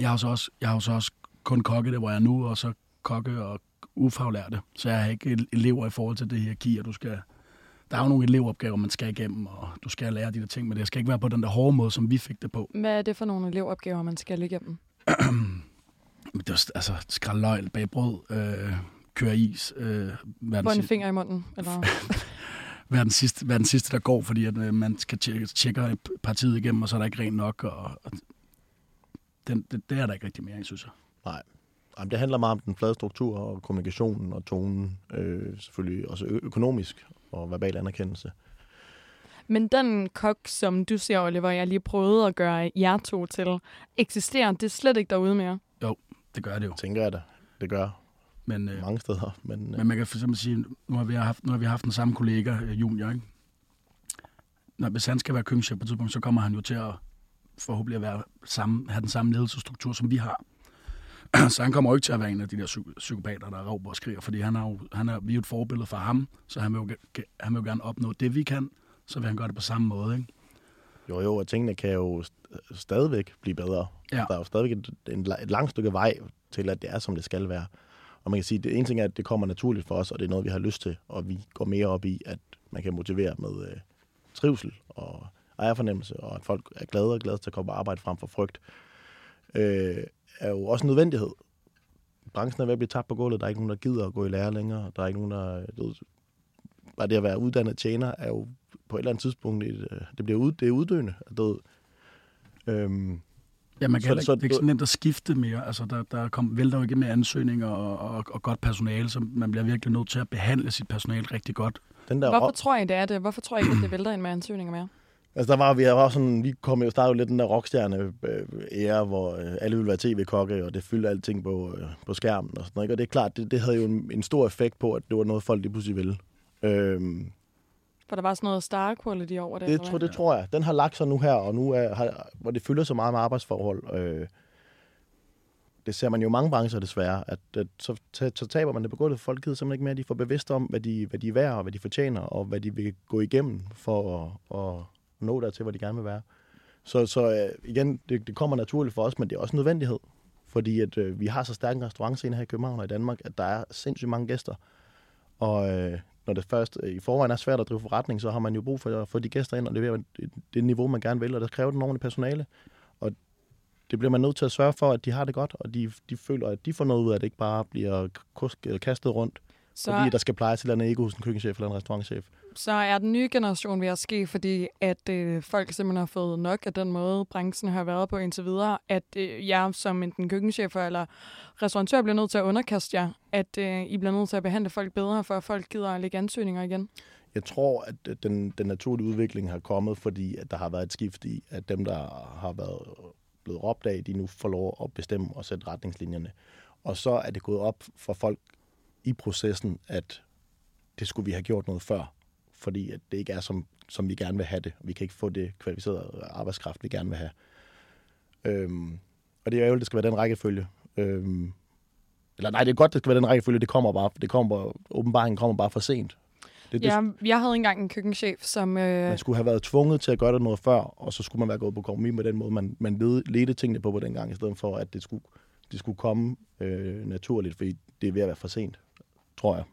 Jeg har så også, jeg har så også kun kokke det, hvor jeg er nu, og så kokke og ufaglærte. Så jeg har ikke elever i forhold til det hierarki, og du skal... Der er jo nogle elevopgaver, man skal igennem, og du skal lære de der ting, men det skal ikke være på den der hårde måde, som vi fik det på. Hvad er det for nogle elevopgaver, man skal igennem? Men det var altså skrælle løg, bag brød, øh, køre is, øh, den, en finger i munden? Eller? være, den sidste, være den sidste, der går, fordi at, øh, man skal tjekke, tjekke partiet igennem, og så er der ikke rent nok, og, og den, det, det er der ikke rigtig mere, synes jeg. Nej. Jamen, det handler meget om den flade struktur og kommunikationen og tonen. Øh, selvfølgelig også økonomisk og verbal anerkendelse. Men den kok, som du siger, Oliver, jeg lige prøvede at gøre jer to til, eksisterer det slet ikke derude mere? Det gør det jo. Tænker jeg da. Det gør Men, øh, mange steder. Men, øh, Men man kan for eksempel sige, nu har vi haft, nu har vi haft den samme kollega, øh, Junior, ikke? Når, hvis han skal være køkkenchef på et tidspunkt, så kommer han jo til at forhåbentlig at være samme, have den samme ledelsesstruktur, som vi har. så han kommer jo ikke til at være en af de der psy- psykopater, der råber og skriger, fordi han er jo, han er, vi er jo et forbillede for ham, så han vil, jo, han vil jo gerne opnå det, vi kan, så vil han gøre det på samme måde. Ikke? Jo, jo, og tingene kan jo st- stadigvæk blive bedre. Ja. Der er jo stadigvæk et, en, et langt stykke vej til, at det er, som det skal være. Og man kan sige, at det ene ting er, at det kommer naturligt for os, og det er noget, vi har lyst til, og vi går mere op i, at man kan motivere med øh, trivsel og ejerfornemmelse, og at folk er glade og glade til at komme på arbejde frem for frygt, øh, er jo også en nødvendighed. Branchen er ved at blive tabt på gulvet. Der er ikke nogen, der gider at gå i lære længere. Der er ikke nogen, der... Ved, bare det at være uddannet tjener er jo på et eller andet tidspunkt, et, øh, det, bliver ud, det er uddøende. Ved, øhm, Ja, man kan Så- heller ikke, så det er ikke så nemt at skifte mere. Altså, der, der kom, vælter jo ikke med ansøgninger og, og, og godt personale, så man bliver virkelig nødt til at behandle sit personale rigtig godt. den der Hvorfor tror I, det er det? Hvorfor tror I ikke, at det vælter ind med ansøgninger mere? Altså, der var vi, var sådan, vi kom jo startede lidt den der rockstjerne øh, ære, hvor øh, alle ville være tv-kokke, og det fyldte alting på, på skærmen og sådan noget. ikke? Og det er klart, det, det havde jo en, en stor effekt på, at det var noget, folk lige pludselig ville. Øhm, For der var sådan noget star quality over det. det, tror, det tror jeg. Den har lagt sig nu her, og nu er, har, hvor det fylder så meget med arbejdsforhold. Øh, det ser man jo i mange brancher desværre, at, at så, så, taber man det på gulvet. Folk gider simpelthen ikke mere. De får bevidst om, hvad de, hvad de er værd, og hvad de fortjener, og hvad de vil gå igennem for at, at nå dertil, hvor de gerne vil være. Så, så øh, igen, det, det kommer naturligt for os, men det er også en nødvendighed. Fordi at, øh, vi har så stærk en restaurantscene her i København og i Danmark, at der er sindssygt mange gæster. Og øh, når det først øh, i forvejen er svært at drive forretning, så har man jo brug for at få de gæster ind og levere det, det niveau, man gerne vil, og der kræver den ordentlige personale. Og det bliver man nødt til at sørge for, at de har det godt, og de, de føler, at de får noget ud af, at det ikke bare bliver kastet rundt, så... fordi der skal plejes til et eller andet ego hos en køkkenchef eller en restaurantchef så er den nye generation ved at ske, fordi at øh, folk simpelthen har fået nok af den måde, branchen har været på indtil videre, at øh, jeg som enten køkkenchef eller restaurantør bliver nødt til at underkaste jer, at øh, I bliver nødt til at behandle folk bedre, for at folk gider at lægge ansøgninger igen. Jeg tror, at øh, den, den naturlige udvikling har kommet, fordi at der har været et skift i, at dem, der har været blevet råbt af, de nu får lov at bestemme og sætte retningslinjerne. Og så er det gået op for folk i processen, at det skulle vi have gjort noget før, fordi at det ikke er, som, som vi gerne vil have det. Vi kan ikke få det kvalificerede arbejdskraft, vi gerne vil have. Øhm, og det er jo, det skal være den rækkefølge. Øhm, eller nej, det er godt, det skal være den rækkefølge, det kommer bare, det kommer, åbenbaringen kommer bare for sent. Det, det, Ja, jeg havde engang en køkkenchef, som... Øh, man skulle have været tvunget til at gøre det noget før, og så skulle man være gået på kompromis med den måde, man, man led, ledte tingene på på den gang, i stedet for, at det skulle, det skulle komme øh, naturligt, fordi det er ved at være for sent, tror jeg.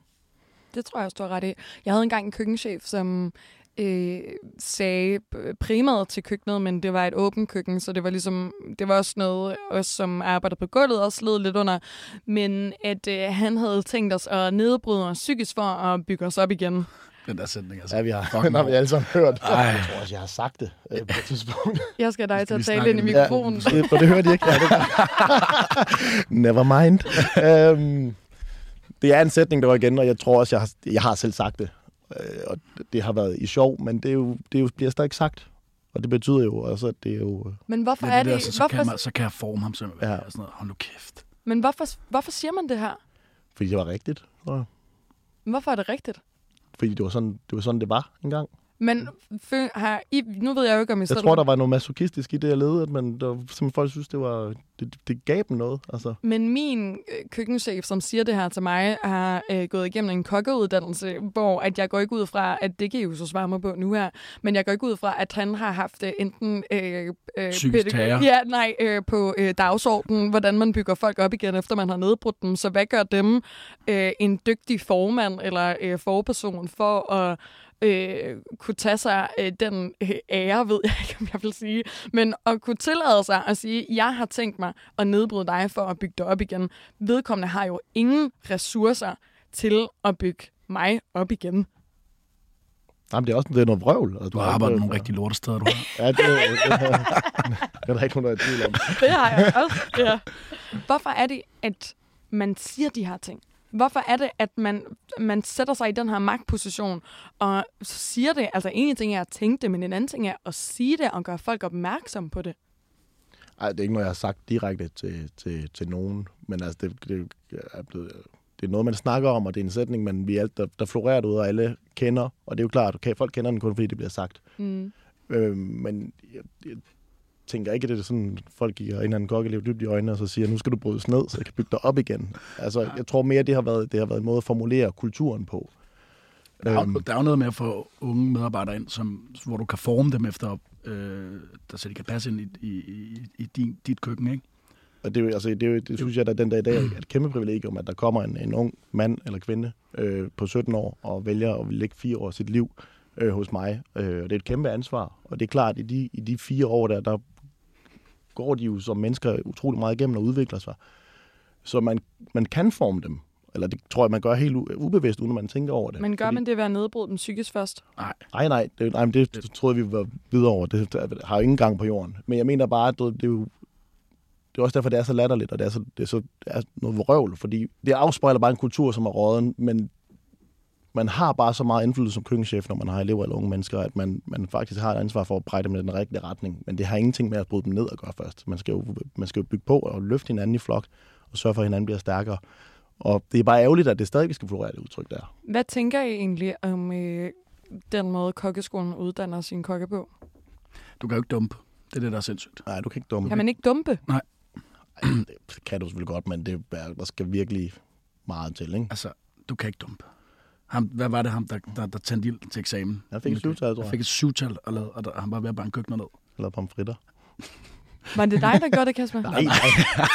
Det tror jeg også, du har ret i. Jeg havde engang en køkkenchef, som øh, sagde primæret til køkkenet, men det var et åbent køkken, så det var ligesom, det var også noget, os som arbejdede på gulvet, også led lidt under, men at øh, han havde tænkt os at nedbryde os psykisk for at bygge os op igen. Den der sætning, altså. Ja, vi har, den har vi alle sammen hørt. Ej. Jeg tror også, jeg har sagt det øh, på et tidspunkt. Jeg skal dig til at tale ind i mikrofonen. Ja, det, for det hørte de ikke. Ja, det Never mind. øhm, det er en sætning, der var igen, og jeg tror også, jeg har, jeg har selv sagt det. Øh, og det har været i sjov, men det, er jo, det er jo, bliver stadig sagt. Og det betyder jo også, at det er jo... Men hvorfor Ja, er det det, der, så, så, kan hvorfor, man, så kan jeg forme ham simpelthen. Ja. Ja. Sådan noget, hold nu kæft. men hvorfor, hvorfor siger man det her? Fordi det var rigtigt. tror jeg. Hvorfor er det rigtigt? Fordi det var sådan, det var, sådan, det var engang. Men har I, nu ved jeg jo ikke, om I Jeg tror, der var noget masochistisk i det, jeg ledede, at man, der, som folk synes, det var det, det gav dem noget. Altså. Men min øh, køkkenchef, som siger det her til mig, har øh, gået igennem en kokkeuddannelse, hvor at jeg går ikke ud fra, at det kan I jo så svare mig på nu her, men jeg går ikke ud fra, at han har haft øh, enten øh, øh. Ja, nej, øh, på øh, dagsordenen, hvordan man bygger folk op igen, efter man har nedbrudt dem. Så hvad gør dem øh, en dygtig formand eller øh, forperson for at øh, kunne tage sig øh, den øh, ære, ved jeg ikke, om jeg vil sige, men at kunne tillade sig at sige, jeg har tænkt mig at nedbryde dig for at bygge dig op igen. Vedkommende har jo ingen ressourcer til at bygge mig op igen. Jamen, det er også det er noget vrøvl. Altså, Du har arbejdet nogle rigtig lortesteder, du har. Ja, det, det, det, det er der ikke nogen, der er i tvivl om. Det har jeg også. Ja. Hvorfor er det, at man siger de her ting? Hvorfor er det, at man, man sætter sig i den her magtposition og siger det? Altså en ting er at tænke det, men en anden ting er at sige det og gøre folk opmærksom på det. Ej, det er ikke noget, jeg har sagt direkte til, til, til nogen, men altså, det, det, er blevet, det er noget, man snakker om, og det er en sætning, man, vi alt, der, der florerer ud, og alle kender, og det er jo klart, okay, folk kender den kun, fordi det bliver sagt. Mm. Øh, men jeg, jeg tænker ikke, at det er sådan, folk giver en eller anden kokkelev dybt i øjnene, og så siger, nu skal du brydes ned, så jeg kan bygge dig op igen. Altså, jeg tror mere, det har været, det har været en måde at formulere kulturen på. Der er, Øhm. der er jo noget med at få unge medarbejdere ind, som, hvor du kan forme dem efter, øh, der, så de kan passe ind i, i, i, i din, dit køkken, ikke? Og det, er jo- altså, det, er jo- det synes jeg, at den dag i dag er et kæmpe privilegium, at der kommer en, en ung mand eller kvinde øh, på 17 år og vælger at lægge fire år af sit liv øh, hos mig. Øh, og det er et kæmpe ansvar. Og det er klart, at i de, i de fire år der, der går de jo som mennesker utrolig meget igennem og udvikler sig. Så man, man kan forme dem. Eller det tror jeg, man gør helt ubevidst, uden at man tænker over det. Men gør Fordi- man det ved at nedbryde dem psykisk først? Nej, Nej, nej, det, nej men det, det troede vi var videre over. Det, det har jo ingen gang på jorden. Men jeg mener bare, at det, det er jo det er også derfor, det er så latterligt, og det er, så, det er, så, det er noget vrøvl, fordi det afspejler bare en kultur, som er råden, men man har bare så meget indflydelse som køkkenchef, når man har elever eller unge mennesker, at man, man faktisk har et ansvar for at præge dem i den rigtige retning. Men det har ingenting med at bryde dem ned at gøre først. Man skal jo, man skal jo bygge på og løfte hinanden i flok, og sørge for, at hinanden bliver stærkere. Og det er bare ærgerligt, at det stadig skal florere det udtryk der. Hvad tænker I egentlig om øh, den måde, kokkeskolen uddanner sin kokke på? du kan jo ikke dumpe. Det er det, der er sindssygt. Nej, du kan ikke dumme. Kan man ikke dumpe? Ej, det kan du selvfølgelig godt, men det er, der skal virkelig meget til, ikke? Altså, du kan ikke dumpe. Ham, hvad var det ham, der, der, der tændte ild til eksamen? Jeg fik et syvtal, tror Jeg jeg. fik et syvtal, og, lavede, og der, han var ved at banke køkkener ned. Eller pomfritter. Var det dig, der gjorde det, Kasper? Nej, nej.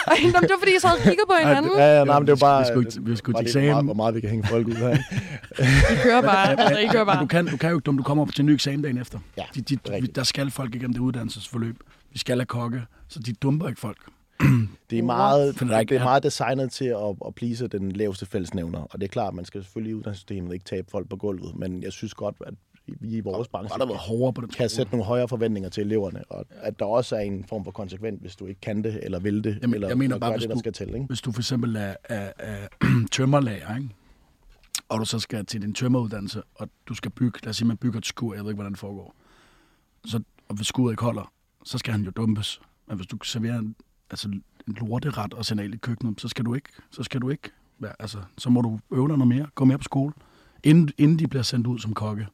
Ej, det var, fordi jeg sad og kiggede på hinanden. Ja, ja, nej, men det var bare... Vi skulle vi skulle til det, hvor meget, eksamen. hvor meget vi kan hænge folk ud her. I kører bare. Altså, I kører Men bare. du kan, du kan jo ikke. Du kommer op til en ny eksamen dagen efter. Ja, de, de, er der skal folk igennem det uddannelsesforløb. Vi skal have kokke, så de dumper ikke folk. Det er meget, der det er meget designet til at, at please den laveste fællesnævner. Og det er klart, man skal selvfølgelig i uddannelsessystemet ikke tabe folk på gulvet. Men jeg synes godt, at vi i vores der branche været hårdere på den kan sætte nogle højere forventninger til eleverne. Og at der også er en form for konsekvent, hvis du ikke kan det, eller vil det, Jamen, eller, jeg mener bare, hvis det, der du- skal til. Ikke? Hvis du for eksempel er, er, er tømmerlager, ikke? og du så skal til din tømmeruddannelse, og du skal bygge, lad os sige, man bygger et skur, jeg ved ikke, hvordan det foregår. Så, og hvis skuret ikke holder, så skal han jo dumpes. Men hvis du serverer en, altså, en lorteret og sender i køkkenet, så skal du ikke, så skal du ikke være, altså, så må du øve dig noget mere, gå mere på skole, inden, inden de bliver sendt ud som kokke.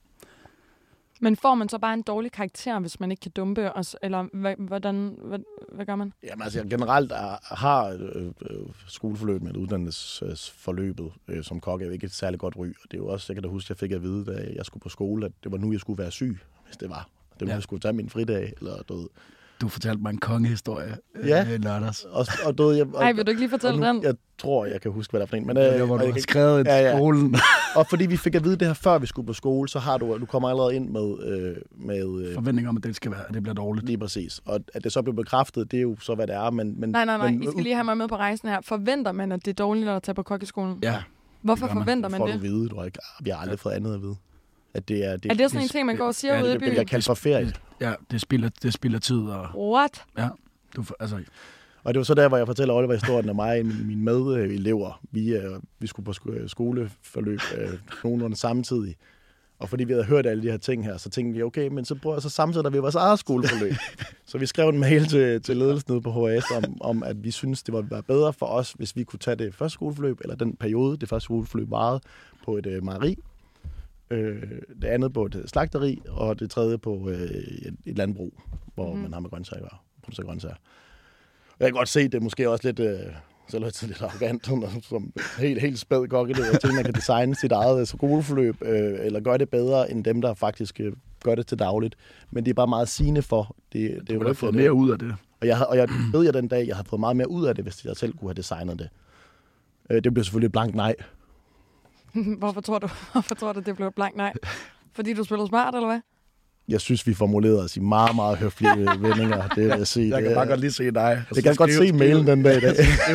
Men får man så bare en dårlig karakter, hvis man ikke kan dumpe os? Eller hvordan, hvad, hvad gør man? Jamen altså, generelt er, har øh, øh, skoleforløb med uddannelsesforløbet øh, som kokke jo ikke et særligt godt ry. Og det er jo også, jeg kan da huske, jeg fik at vide, da jeg skulle på skole, at det var nu, jeg skulle være syg, hvis det var. Det var nu, Ja. jeg skulle tage min fridag, eller du ved. Du fortalte mig en kongehistorie Ja. øh, i lørdags. Og, og, du jeg, og, Ej, vil du ikke lige fortælle nu, den? Jeg tror, jeg kan huske, hvad der er for en. Men, Øh, øh, det var, hvor du jeg har skrevet i Ja, ja. skolen. og fordi vi fik at vide det her, før vi skulle på skole, så har du, du kommer allerede ind med, øh, med øh, Forventning om, at det skal være, at det bliver dårligt. lige præcis. Og at det så bliver bekræftet, det er jo så, hvad det er. Men, men, Nej, nej, nej. men, I skal lige have mig med på rejsen her. Forventer man, at det er dårligt at tage på kokkeskolen? Ja, Hvorfor man. forventer man får det? du vide, du har ikke, vi har aldrig fået andet at vide. At det er, det, Er det sådan en ting, man går og siger ja, ude i det, det byen? bliver kaldt for ferie. ja det, spilder, det spilder tid. Og, What? ja, du, altså, Og det var så der, hvor jeg fortæller Oliver historien af mig og mine, medelever. Vi, øh, vi skulle på sko- skoleforløb øh, nogenlunde samtidig. Og fordi vi havde hørt alle de her ting her, så tænkte vi, okay, men så, prøver, så sammensætter vi vores eget skoleforløb. så vi skrev en mail til, til ledelsen nede på HAS om, om, at vi synes det var være bedre for os, hvis vi kunne tage det første skoleforløb, eller den periode, det første skoleforløb varede, på et øh, mejeri. Øh, det andet på et slagteri, og det tredje på øh, et, et landbrug, hvor mm. man har med grøntsager, producerer grøntsager. Jeg kan godt se, det er måske også lidt, øh, så lidt, lidt arrogant, som- helt, helt spæd kokkeled, at tænke, man kan designe sit eget skoleforløb, øh, eller gøre det bedre, end dem, der faktisk øh, gør det til dagligt. Men det er bare meget sigende for. Det, det er jo har fået mere ud af det. Og jeg, har- og jeg ved jeg den dag, jeg har fået meget mere ud af det, hvis jeg selv kunne have designet det. Øh, det blev selvfølgelig et blankt nej. Hvorfor tror du, hvorfor tror du, det blev et blank nej? Fordi du spillede smart, eller hvad? Jeg synes, vi formulerede os i meget, meget høflige vendinger. Det vil jeg sige. Jeg kan bare godt lige se dig. jeg kan godt se mailen den dag i dag.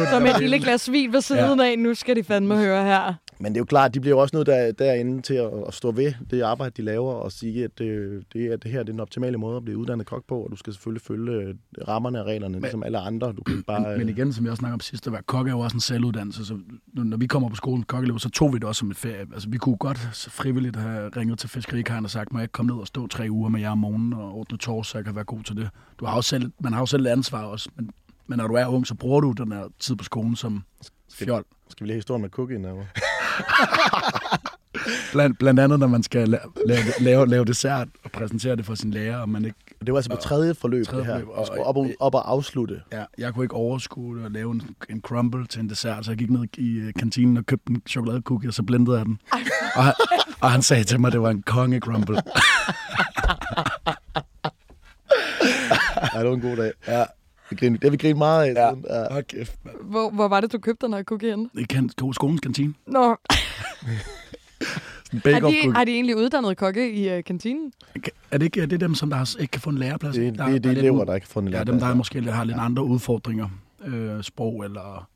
Som et lille glas vin ved siden af. Nu skal de fandme høre her. Men det er jo klart, de bliver jo også nødt der, derinde til at, at stå ved det arbejde, de laver, og sige, at det, det, er, det her det er den optimale måde at blive uddannet kok på, og du skal selvfølgelig følge øh, rammerne og reglerne, men, ligesom alle andre. Du kan bare... Men igen, som jeg også snakker om sidst, at være kok er jo også en selvuddannelse. Så når vi kommer på skolen kokkelev, så tog vi det også som et ferie. Altså, vi kunne godt frivilligt have ringet til fiskerikaren og sagt, må jeg ikke komme ned og stå tre uger med jer om morgenen og ordne tors, så jeg kan være god til det. Du har jo selv, man har jo selv ansvar også, men, men når du er ung, så bruger du den her tid på skolen som fjol. Skal vi lige have historien med cookien? Eller? Blandt, blandt andet, når man skal lave, lave, lave, dessert og præsentere det for sin lærer, og man ikke Det var altså på tredje forløb, Tredje det her. forløb, Og og- skulle op og, op og afslutte. Ja, jeg kunne ikke overskue at lave en, en crumble til en dessert, så jeg gik ned i øh, kantinen og købte en chokoladecookie, og så blendede jeg den. Og han, og han sagde til mig, at det var en konge crumble. Ja, det var en god dag. Ja. Det, griner, det har vi grinet meget af. Ja. siden. ja. Hold kæft. Hvor, hvor var det, du købte den her cookie henne? I kan, skolens kantine. Nå, En er de, er de egentlig uddannet kokke i uh, kantinen? Er det ikke er det dem, som der har, ikke kan få en læreplads? Det, der, det er de elever, ud- der ikke har fundet Ja, dem, der er måske har lidt andre udfordringer. Øh, sprog eller...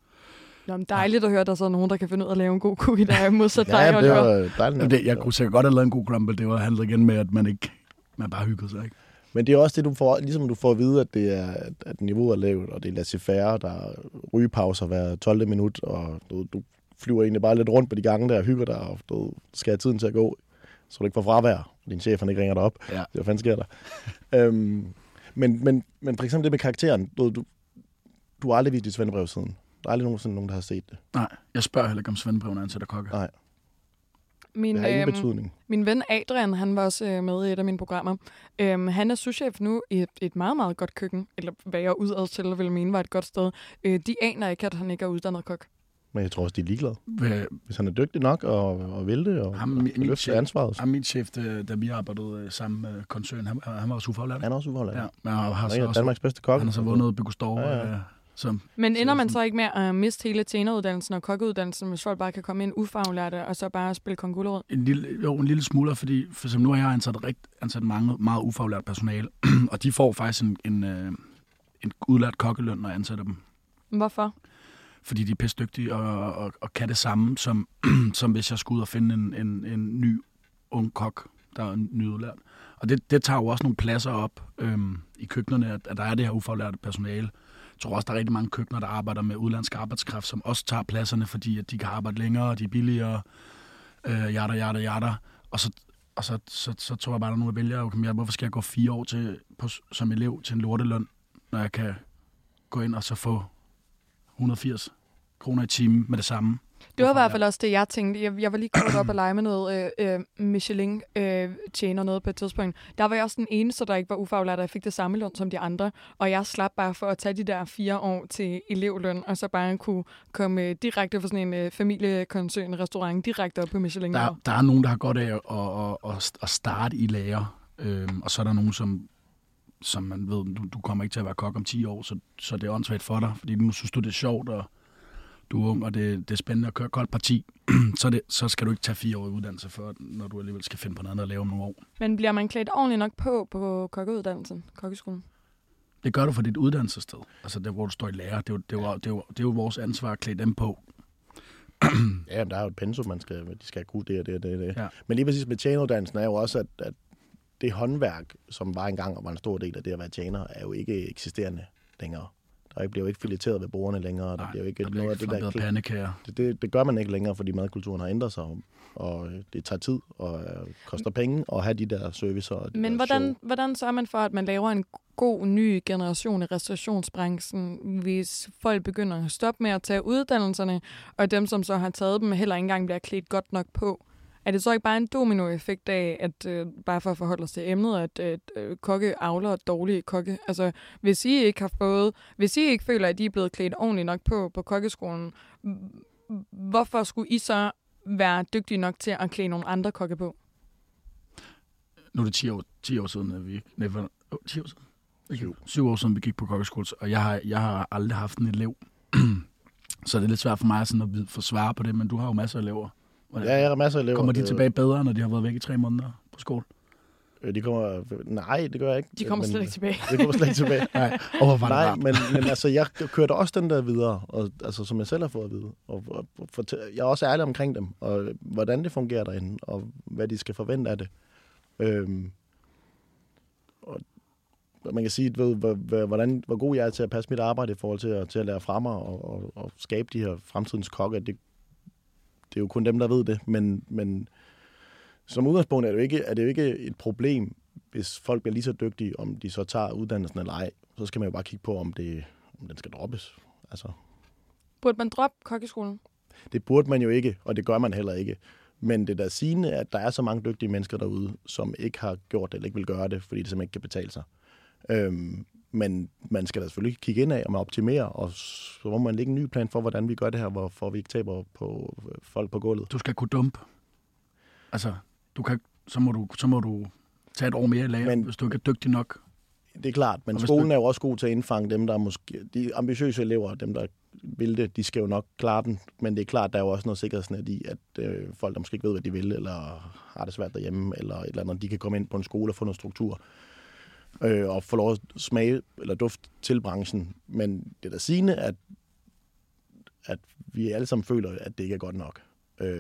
Nå, men dejligt at høre, at der så er nogen, der kan finde ud af at lave en god cookie, der er modsat dig, Ja, det var dejligt. Det, jeg kunne sikkert godt have lavet en god crumble. Det var handlet igen med, at man ikke man bare hyggede sig. Ikke? Men det er også det, du får, ligesom du får at vide, at, det er, at- niveauet er lavt, og det er laissez-faire, der er rygepauser hver 12. minut, og du, du flyver egentlig bare lidt rundt på de gange der og hygger dig, og du skal have tiden til at gå, så du ikke får fravær, og din chef han ikke ringer dig op. Ja. Det hvad fanden sker der? øhm, men, men, men for eksempel det med karakteren, du, du, du har aldrig vist dit svendebrev siden. Der er aldrig nogensinde nogen, der har set det. Nej, jeg spørger heller ikke om Svendbrev, når han sætter kokke. Nej, Min, det har ingen øhm, betydning. Min ven Adrian, han var også øh, med i et af mine programmer. Øhm, han er souschef nu i et, et meget, meget godt køkken, eller hvad jeg udad til vil mene var et godt sted. Øh, de aner ikke, at han ikke er uddannet kok. Men jeg tror også, de er ligeglade. Hvad, Hvis han er dygtig nok og, og vil det, og, Ham, og min løfte chef. ansvaret, Ja, min chef, da, vi arbejdede øh, sammen med koncern, han, han var også ufaglært. han er også uforholdt. Ja, men han har, Han er også, Danmarks bedste kok. han har så vundet Bygostore. Ja, Ja, Så, Men ender er man så ikke med at miste hele tjeneruddannelsen og kokkeuddannelsen, hvis folk bare kan komme ind ufaglærte og så bare spille kongulerød? en lille, jo, en lille smule, fordi for eksempel nu har jeg ansat, rigt, ansat mange meget ufaglært personale, og de får faktisk en, en, øh, en udlært kokkeløn, når jeg ansætter dem. Hvorfor? Fordi de er pisse dygtige og, og, og kan det samme, som, som hvis jeg skulle ud og finde en, en, en ny ung kok, der er nyudlært. Og det, det tager jo også nogle pladser op øhm, i køkkenerne, at, at der er det her ufaglærte personale. Jeg tror også, der er rigtig mange køkkener, der arbejder med udlandsk arbejdskraft, som også tager pladserne, fordi at de kan arbejde længere, og de er billigere, øh, jada, jada, jada. Og så, og så, så, så tror jeg bare, at der er nogen, der vælger, okay, jeg, hvorfor skal jeg gå fire år til, på, som elev til en lorteløn, når jeg kan gå ind og så få 180 kroner i timen med det samme. Det var i hvert fald også det, jeg tænkte. Jeg, jeg var lige kommet op og lege med noget øh, øh, Michelin-tjener noget på et tidspunkt. Der var jeg også den eneste, der ikke var ufaglært, og jeg fik det samme løn som de andre. Og jeg slap bare for at tage de der fire år til elevløn, og så bare kunne komme øh, direkte fra sådan en øh, familiekoncern-restaurant direkte op på Michelin. Der, der er nogen, der har godt af at, at, at, at starte i lærer, øhm, og så er der nogen, som, som man ved, du, du kommer ikke til at være kok om 10 år, så, så det er åndssvagt for dig, fordi nu synes du, det er sjovt, og du er ung, og det, det er spændende at køre koldt parti, så, det, så skal du ikke tage fire år i uddannelse, for, når du alligevel skal finde på noget andet at lave om nogle år. Men bliver man klædt ordentligt nok på på kokkeuddannelsen, kokkeskolen? Det gør du for dit uddannelsessted, altså der, hvor du står i lærer. Det er jo, det er jo, det er jo, det er jo vores ansvar at klæde dem på. Ja, men der er jo et pensum, man skal, de skal kunne det og det og det. det. Ja. Men lige præcis med tjeneruddannelsen er jo også, at, at det håndværk, som var engang og var en stor del af det at være tjener, er jo ikke eksisterende længere. Der bliver jo ikke fileteret ved bordene længere. Der Nej, bliver jo ikke der bliver noget af ikke det der... pandekager. Det, det, det gør man ikke længere, fordi madkulturen har ændret sig, og, og det tager tid og øh, koster penge at have de der servicer. Og de Men der hvordan, show. hvordan sørger man for, at man laver en god ny generation i restaurationsbranchen, hvis folk begynder at stoppe med at tage uddannelserne, og dem, som så har taget dem, heller ikke engang bliver klædt godt nok på? Er det så ikke bare en dominoeffekt af, at øh, bare for at forholde os til emnet, at øh, kokke avler dårlige kokke? Altså, hvis I ikke har fået, hvis I ikke føler, at I er blevet klædt ordentligt nok på på kokkeskolen, hvorfor skulle I så være dygtige nok til at klæde nogle andre kokke på? Nu er det 10 år, 10 år siden, at vi... Nej, for, oh, 10 år siden? Ikke? Syv. Syv år siden, vi gik på kokkeskole, og jeg har, jeg har aldrig haft en elev. så det er lidt svært for mig sådan at svar på det, men du har jo masser af elever. Hvordan- Ja, jeg har masser af elever. Kommer de tilbage bedre, når de har været væk i tre måneder på skole? Øh, De kommer... Nej, det gør jeg ikke. De kommer Men- slet ikke tilbage. Det kommer slet ikke tilbage. Nej. Og hvor var Nej, men, men altså, jeg kørte også den der videre, og, altså, som jeg selv har fået at vide. Og, og, fortæ- jeg er også ærlig omkring dem, og hvordan det fungerer derinde, og hvad de skal forvente af det. Øhm, og man kan sige, ved, hvor, hvor- hvordan, hvor god jeg er til at passe mit arbejde i forhold til at, til at lære fra mig og, og, og skabe de her fremtidens kokke. Det, det er jo kun dem, der ved det, men, men som udgangspunkt er det, jo ikke, er det jo ikke et problem, hvis folk bliver lige så dygtige, om de så tager uddannelsen eller ej. Så skal man jo bare kigge på, om, det, om den skal droppes. Altså, Burde man droppe kokkeskolen? det burde man jo ikke, og det gør man heller ikke. Men det er da sigende, at der er så mange dygtige mennesker derude, som ikke har gjort det, eller ikke vil gøre det, fordi det simpelthen ikke kan betale sig. Øhm, men man skal da selvfølgelig kigge ind af, og man optimerer, og så må man lægge en ny plan for, hvordan vi gør det her, hvorfor vi ikke taber på øh, folk på gulvet. Du skal kunne dumpe. Altså, du kan, så, må du, så må du tage et år mere i lære, Men- hvis du ikke er dygtig nok. Det er klart, men skolen du- er jo også god til at indfange dem, der er måske... De ambitiøse elever, dem der vil det, de skal jo nok klare den. Men det er klart, der er jo også noget sikkerhedsnet i, at øh, folk, der måske ikke ved, hvad de vil, eller har det svært derhjemme, eller et eller andet, de kan komme ind på en skole og få noget struktur. Øh, og få lov at smage eller duft til branchen. Men det er da sigende, at, at vi alle sammen føler, at det ikke er godt nok. Øh,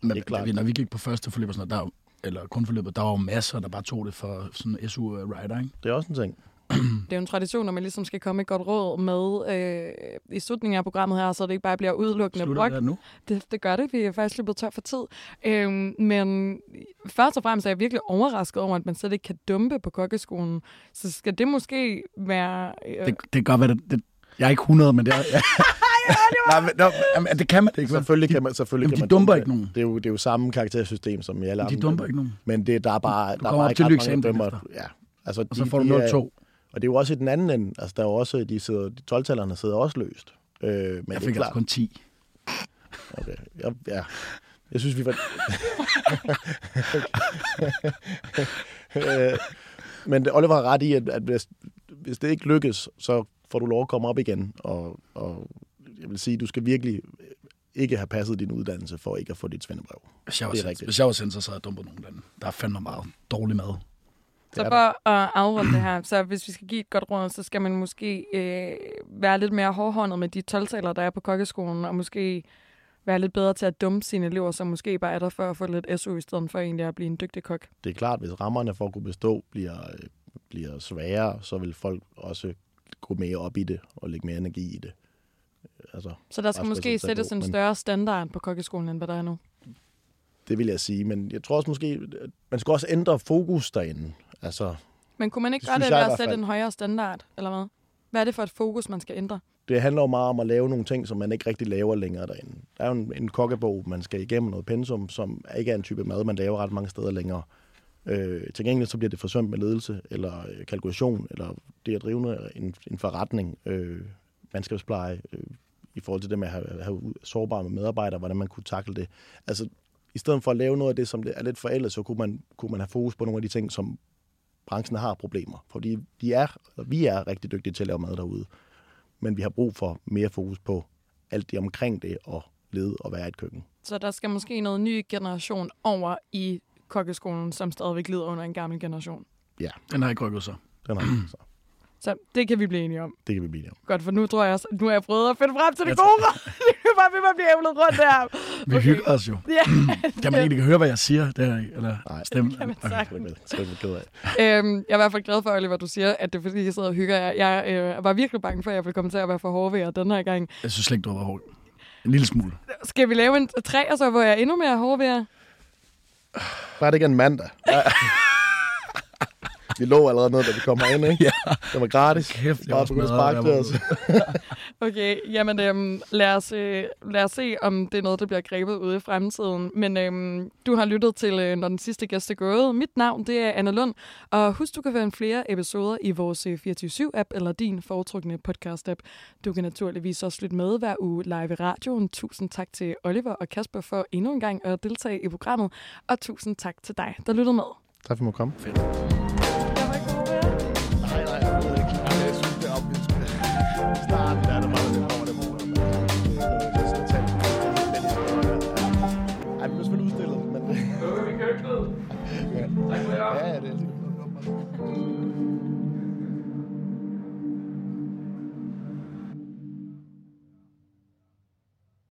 Men det er klart. Når vi, gik på første forløb, og sådan noget, der, eller kun forløbet, der var jo masser, der bare tog det for sådan en SU-rider, ikke? det er også en ting. Det er jo en tradition, når man ligesom skal komme et godt råd med øh, i slutningen af programmet her, så det ikke bare bliver udelukkende Slutter brok. det nu? Det, det gør det. Vi er faktisk løbet tør for tid. Øhm, men først og fremmest er jeg virkelig overrasket over, at man slet ikke kan dumpe på kokkeskolen. Så skal det måske være... Øh, Det, det kan godt være, det, det, jeg er ikke 100, men det er... Ja. Nej, men, no, jamen, det kan man det ikke. Selvfølgelig kan man, selvfølgelig Jamen, kan de man dumper dumpe. ikke nogen. Det er, jo, det er jo samme karaktersystem som i alle De andre. dumper ikke nogen. Men det, der er bare, der er kommer bare ikke til ret mange dømmer. Ja. Altså, Og så får du er- 0-2. Og det er jo også i den anden ende. Altså, der er jo også, de sidder, de 12 sidder også løst. Øh, men Jeg det er fik altså klart. kun 10. Okay. Jeg, ja. Jeg synes, vi var... Øh, Men Oliver har ret i, at, at hvis, hvis det ikke lykkes, så får du lov at komme op igen. Og, og jeg vil sige, du skal virkelig ikke have passet din uddannelse for ikke at få dit svendebrev. Hvis jeg var, Det er sens, rigtigt. hvis jeg var sensor, så havde jeg dumpet nogen lande. Der er fandme meget dårlig mad. Så for at afrunde det her, så hvis vi skal give et godt råd, så skal man måske øh, være lidt mere hårdhåndet med de 12 der er på kokkeskolen, og måske være lidt bedre til at dumme sine elever, som måske bare er der for at få lidt SU, i stedet for egentlig at blive en dygtig kok. Det er klart, hvis rammerne for at kunne bestå bliver, øh, bliver sværere, så vil folk også gå mere op i det og lægge mere energi i det. Altså, Så der skal måske sættes en større standard på kokkeskolen, end hvad der er nu. det vil jeg sige, men jeg tror også måske, at man skal også ændre fokus derinde. Altså, Men kunne man ikke Det gøre det ved at sætte en højere standard, eller hvad? Hvad er det for et fokus, man skal ændre? det handler jo meget om at lave nogle ting, som man ikke rigtig laver længere derinde. Der er jo en, en kokkebog, man skal igennem noget pensum, som ikke er en type mad, man laver ret mange steder længere. Øh, til gengæld så bliver det forsømt med ledelse, eller øh, kalkulation, eller det at drive en, en forretning, øh, mandskabspleje, øh, i forhold til det med at have, have sårbare medarbejdere, hvordan man kunne takle det. Altså, i stedet for at lave noget af det, som er lidt forældet, så kunne man, kunne man have fokus på nogle af de ting, som branchen har problemer. Fordi de er, vi er rigtig dygtige til at lave mad derude. Men vi har brug for mere fokus på alt det omkring det, og lede og være i et køkken. Så der skal måske noget ny generation over i kokkeskolen, som stadigvæk lider under en gammel generation. Den har ikke rykket sig. Den har, så Så det kan vi blive enige om. det kan vi blive enige om. Godt, for nu tror jeg også, nu har jeg prøvet at finde frem til det Jeg gode. Det er bare ved med at blive ævlet rundt her. Vi okay. hygger os jo. Ja, Kan man egentlig høre, hvad jeg siger? Det er, eller Nej. stemme? kan man Okay. sagt. Det vel- skal vi være ked af. øhm, jeg er i hvert fald glad for, Oliver, du siger, at det er fordi, jeg sidder og hygger jer. Jeg øh, var virkelig bange for, at jeg ville komme til at være for hård ved jer den her gang. Jeg synes slet ikke, du var hård. En lille smule. Skal vi lave en tre, og så hvor jeg er endnu mere hård ved jer? Bare det ikke er en mandag. Vi lå allerede ned, da vi kom herind, ikke? Ja. Det var gratis. Kæft, jeg Bare var smadret. Okay, jamen øhm, lad, os, øh, lad os se, om det er noget, der bliver grebet ude i fremtiden. Men øhm, du har lyttet til, øh, når den sidste gæst er gået. Mit navn, det er Anna Lund. Og husk, du kan finde flere episoder i vores øh, 24-7-app eller din foretrukne podcast-app. Du kan naturligvis også lytte med hver uge live i radioen. Tusind tak til Oliver og Kasper for endnu en gang at deltage i programmet. Og tusind tak til dig, der lyttede med. Tak for at komme. Jeg